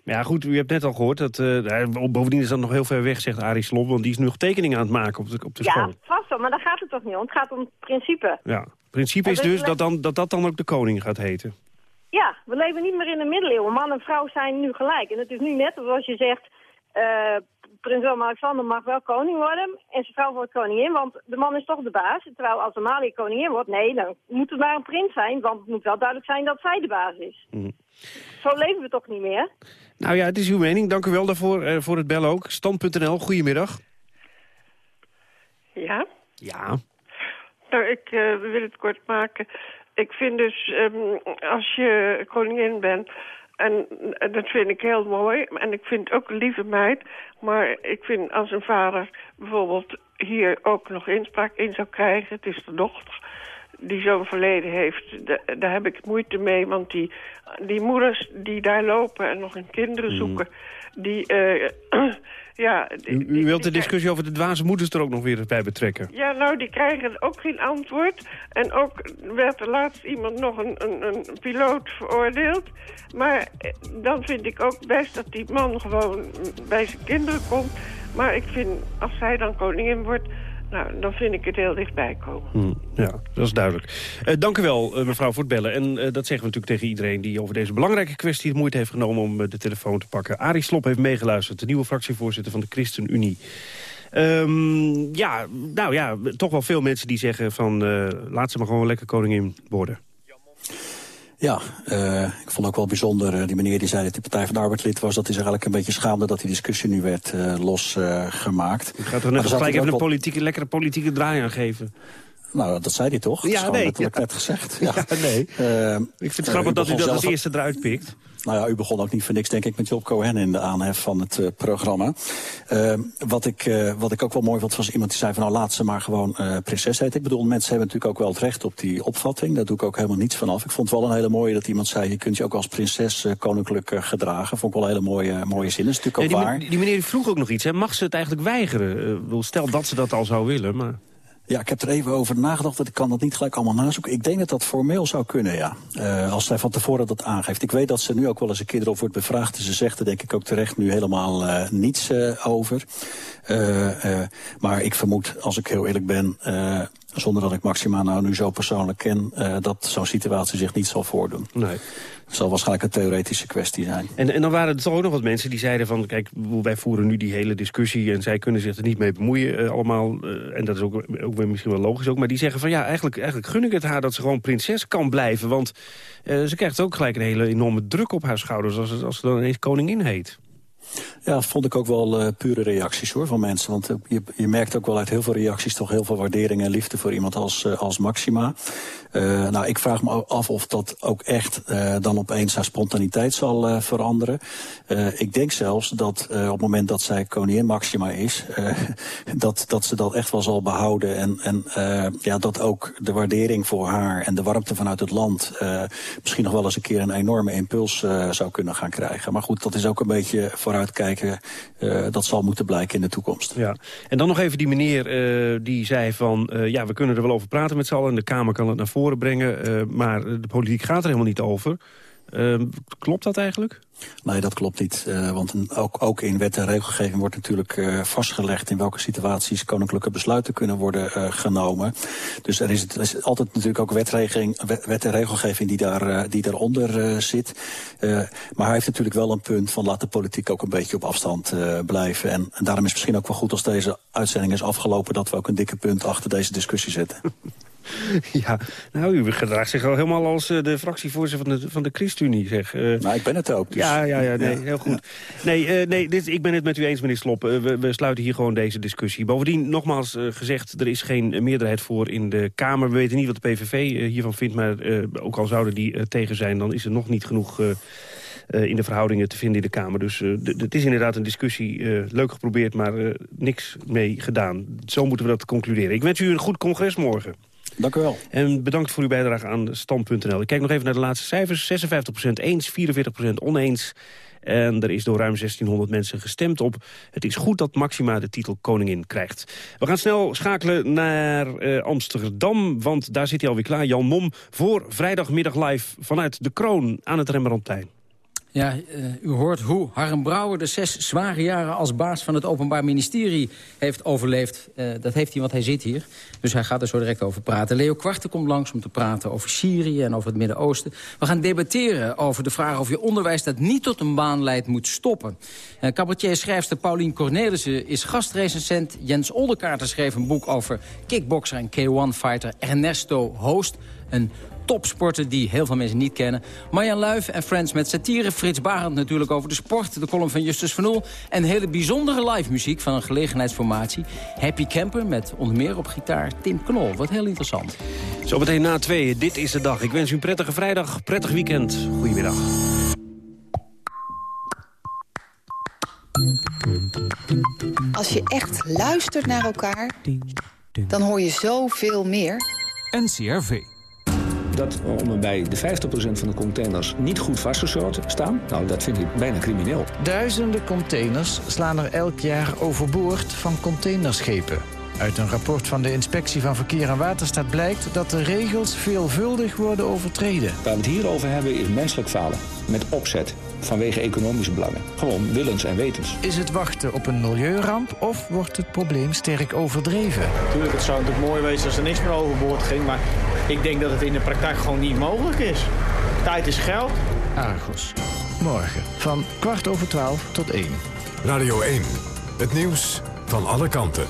Ja, goed, u hebt net al gehoord dat... eh, bovendien is dat nog heel ver weg, zegt Arie Slob... want die is nu nog tekeningen aan het maken op de, op de ja, school. vast wel, maar daar gaat het toch niet om. Het gaat om het principe. Ja. Het principe En is dus dat, dan, dat dat dan ook de koning gaat heten. Ja, we leven niet meer in de middeleeuwen. Man en vrouw zijn nu gelijk. En het is nu net zoals je zegt... eh, prins Willem-Alexander mag wel koning worden en zijn vrouw wordt koningin, want de man is toch de baas. Terwijl als Amalia koningin wordt, nee, dan moet het maar een prins zijn, want het moet wel duidelijk zijn dat zij de baas is. Mhm. Zo leven we toch niet meer? Nou ja, het is uw mening. Dank u wel daarvoor, eh, voor het bellen ook. Stand.nl, goedemiddag. Ja? Ja. Nou, ik eh, wil het kort maken. Ik vind dus, ehm, als je koningin bent... En eh, dat vind ik heel mooi. En ik vind ook een lieve meid. Maar ik vind als een vader bijvoorbeeld hier ook nog inspraak in zou krijgen... het is de dochter die zo'n verleden heeft, da- daar heb ik moeite mee. Want die, die moeders die daar lopen en nog hun kinderen zoeken... die, eh, ja, U, u wilt de discussie over de dwaze moeders er ook nog weer eens bij betrekken. ja, nou, die krijgen ook geen antwoord. En ook werd er laatst iemand nog een, een, een piloot veroordeeld. Maar eh, dan vind ik ook best dat die man gewoon bij zijn kinderen komt. Maar ik vind, als zij dan koningin wordt... Nou, dan vind ik het heel dichtbij komen. Hm, ja, dat is duidelijk. Eh, dank u wel, eh, mevrouw, voor het bellen. En eh, dat zeggen we natuurlijk tegen iedereen die over deze belangrijke kwestie... de moeite heeft genomen om de telefoon te pakken. Arie Slop heeft meegeluisterd, de nieuwe fractievoorzitter van de ChristenUnie. Ehm, ja, nou ja, toch wel veel mensen die zeggen van... laat ze maar gewoon lekker koningin worden. Ja, eh, ik vond ook wel bijzonder, eh, die meneer die zei dat hij Partij van de Arbeid lid was... dat zich eigenlijk een beetje schaamde dat die discussie nu werd eh, losgemaakt. Ik ga toch net gelijk even een politieke, lekkere politieke draai aan geven. Nou, dat zei hij toch? Dat is Ja, gewoon nee. letterlijk net gezegd. Ja, nee. ik vind het grappig dat u dat als eerste eruit pikt. Nou ja, u begon ook niet voor niks, denk ik, met Job Cohen in de aanhef van het eh, programma. Eh, wat, ik, eh, wat ik ook wel mooi vond, was iemand die zei van nou laat ze maar gewoon eh, prinses heet. Ik bedoel, mensen hebben natuurlijk ook wel het recht op die opvatting. Daar doe ik ook helemaal niets van af. Ik vond het wel een hele mooie dat iemand zei, je kunt je ook als prinses koninklijk gedragen. Vond ik wel een hele mooie, mooie zin. Dat is natuurlijk Ja, ook die, waar. die meneer vroeg ook nog iets. Hè. Mag ze het eigenlijk weigeren? Stel dat ze dat al zou willen, maar... Ja, ik heb er even over nagedacht. Ik kan dat niet gelijk allemaal nazoeken. Ik denk dat dat formeel zou kunnen, ja. Eh, als zij van tevoren dat aangeeft. Ik weet dat ze nu ook wel eens een keer erop wordt bevraagd. En ze zegt er denk ik ook terecht nu helemaal eh, niets eh, over. Maar ik vermoed, als ik heel eerlijk ben... zonder dat ik Maxima nou nu zo persoonlijk ken... dat zo'n situatie zich niet zal voordoen. Nee. Het zal waarschijnlijk een theoretische kwestie zijn. En, en dan waren er toch ook nog wat mensen die zeiden van... kijk, wij voeren nu die hele discussie... en zij kunnen zich er niet mee bemoeien eh, allemaal. eh, en dat is ook, ook weer misschien wel logisch ook. Maar die zeggen van ja, eigenlijk, eigenlijk gun ik het haar... dat ze gewoon prinses kan blijven. Want eh, ze krijgt ook gelijk een hele enorme druk op haar schouders... als, als ze dan ineens koningin heet. Ja, vond ik ook wel eh, pure reacties hoor van mensen. Want eh, je, je merkt ook wel uit heel veel reacties toch heel veel waardering en liefde voor iemand als, eh, als Maxima. Nou, ik vraag me af of dat ook echt dan opeens haar spontaniteit zal veranderen. Ik denk zelfs dat op het moment dat zij koningin Maxima is, dat, dat ze dat echt wel zal behouden. En, en ja, dat ook de waardering voor haar en de warmte vanuit het land misschien nog wel eens een keer een enorme impuls zou kunnen gaan krijgen. Maar goed, dat is ook een beetje vooruitkijken. Eh, dat zal moeten blijken in de toekomst. Ja. En dan nog even die meneer eh, die zei van... eh, ja, we kunnen er wel over praten met z'n allen... en de Kamer kan het naar voren brengen... maar de politiek gaat er helemaal niet over. Eh, klopt dat eigenlijk? Nee, dat klopt niet. Eh, want ook, ook in wet en regelgeving wordt natuurlijk eh, vastgelegd... in welke situaties koninklijke besluiten kunnen worden eh, genomen. Dus er is, het, er is altijd natuurlijk ook wetregeling, wet, wet en regelgeving die, daar, die daaronder zit. Maar hij heeft natuurlijk wel een punt van laat de politiek ook een beetje op afstand blijven. En, en daarom is het misschien ook wel goed als deze uitzending is afgelopen... dat we ook een dikke punt achter deze discussie zetten. Ja, nou, u gedraagt zich al helemaal als eh, de fractievoorzitter van de, van de ChristenUnie, zeg. Eh, nou, ik ben het ook. dus- Ja, ja, ja, nee, Ja. heel goed. Nee, eh, nee dit, ik ben het met u eens, meneer Slop. Eh, we, we sluiten hier gewoon deze discussie. Bovendien, nogmaals gezegd, er is geen meerderheid voor in de Kamer. We weten niet wat de PVV hiervan vindt, maar ook al zouden die tegen zijn... dan is er nog niet genoeg... in de verhoudingen te vinden in de Kamer. Dus het is inderdaad een discussie. leuk geprobeerd, maar niks mee gedaan. Zo moeten we dat concluderen. Ik wens u een goed congres morgen. Dank u wel. En bedankt voor uw bijdrage aan Stand.nl. Ik kijk nog even naar de laatste cijfers. 56% eens, 44% oneens. En er is door ruim 1600 mensen gestemd op. Het is goed dat Maxima de titel koningin krijgt. We gaan snel schakelen naar eh, Amsterdam, want daar zit hij alweer klaar. Jan Mom voor vrijdagmiddag live vanuit de Kroon aan het Rembrandtplein. Ja, eh, u hoort hoe Harm Brouwer de zes zware jaren als baas van het Openbaar Ministerie heeft overleefd. Eh, dat heeft hij, want hij zit hier. Dus hij gaat er zo direct over praten. Leo Kwarte komt langs om te praten over Syrië en over het Midden-Oosten. We gaan debatteren over de vraag of je onderwijs dat niet tot een baan leidt moet stoppen. Uh, Cabaretier-schrijfster Paulien Cornelissen is gastrecensent. Jens Olderkaarter schreef een boek over kickbokser en K1-fighter Ernesto Hoost. Een topsporter die heel veel mensen niet kennen. Marjan Luif en Friends met satire. Frits Barend natuurlijk over de sport. De column van Justus van Oel. En hele bijzondere live muziek van een gelegenheidsformatie. Happy Camper met onder meer op gitaar Tim Knol. Wat heel interessant. Zometeen na tweeën, dit is de dag. Ik wens u een prettige vrijdag, prettig weekend. Goedemiddag. Als je echt luistert naar elkaar, dan hoor je zoveel meer. NCRV. Dat bij de 50% van de containers niet goed vastgesloten staan... nou, dat vind ik bijna crimineel. Duizenden containers slaan er elk jaar overboord van containerschepen. Uit een rapport van de Inspectie van Verkeer en Waterstaat blijkt dat de regels veelvuldig worden overtreden. Waar we het hier over hebben is menselijk falen. Met opzet. Vanwege economische belangen. Gewoon willens en wetens. Is het wachten op een milieuramp of wordt het probleem sterk overdreven? Natuurlijk, het zou natuurlijk mooi wezen als er niks meer overboord ging, maar ik denk dat het in de praktijk gewoon niet mogelijk is. Tijd is geld. Argos. Morgen van kwart over twaalf tot één. Radio 1. Het nieuws van alle kanten.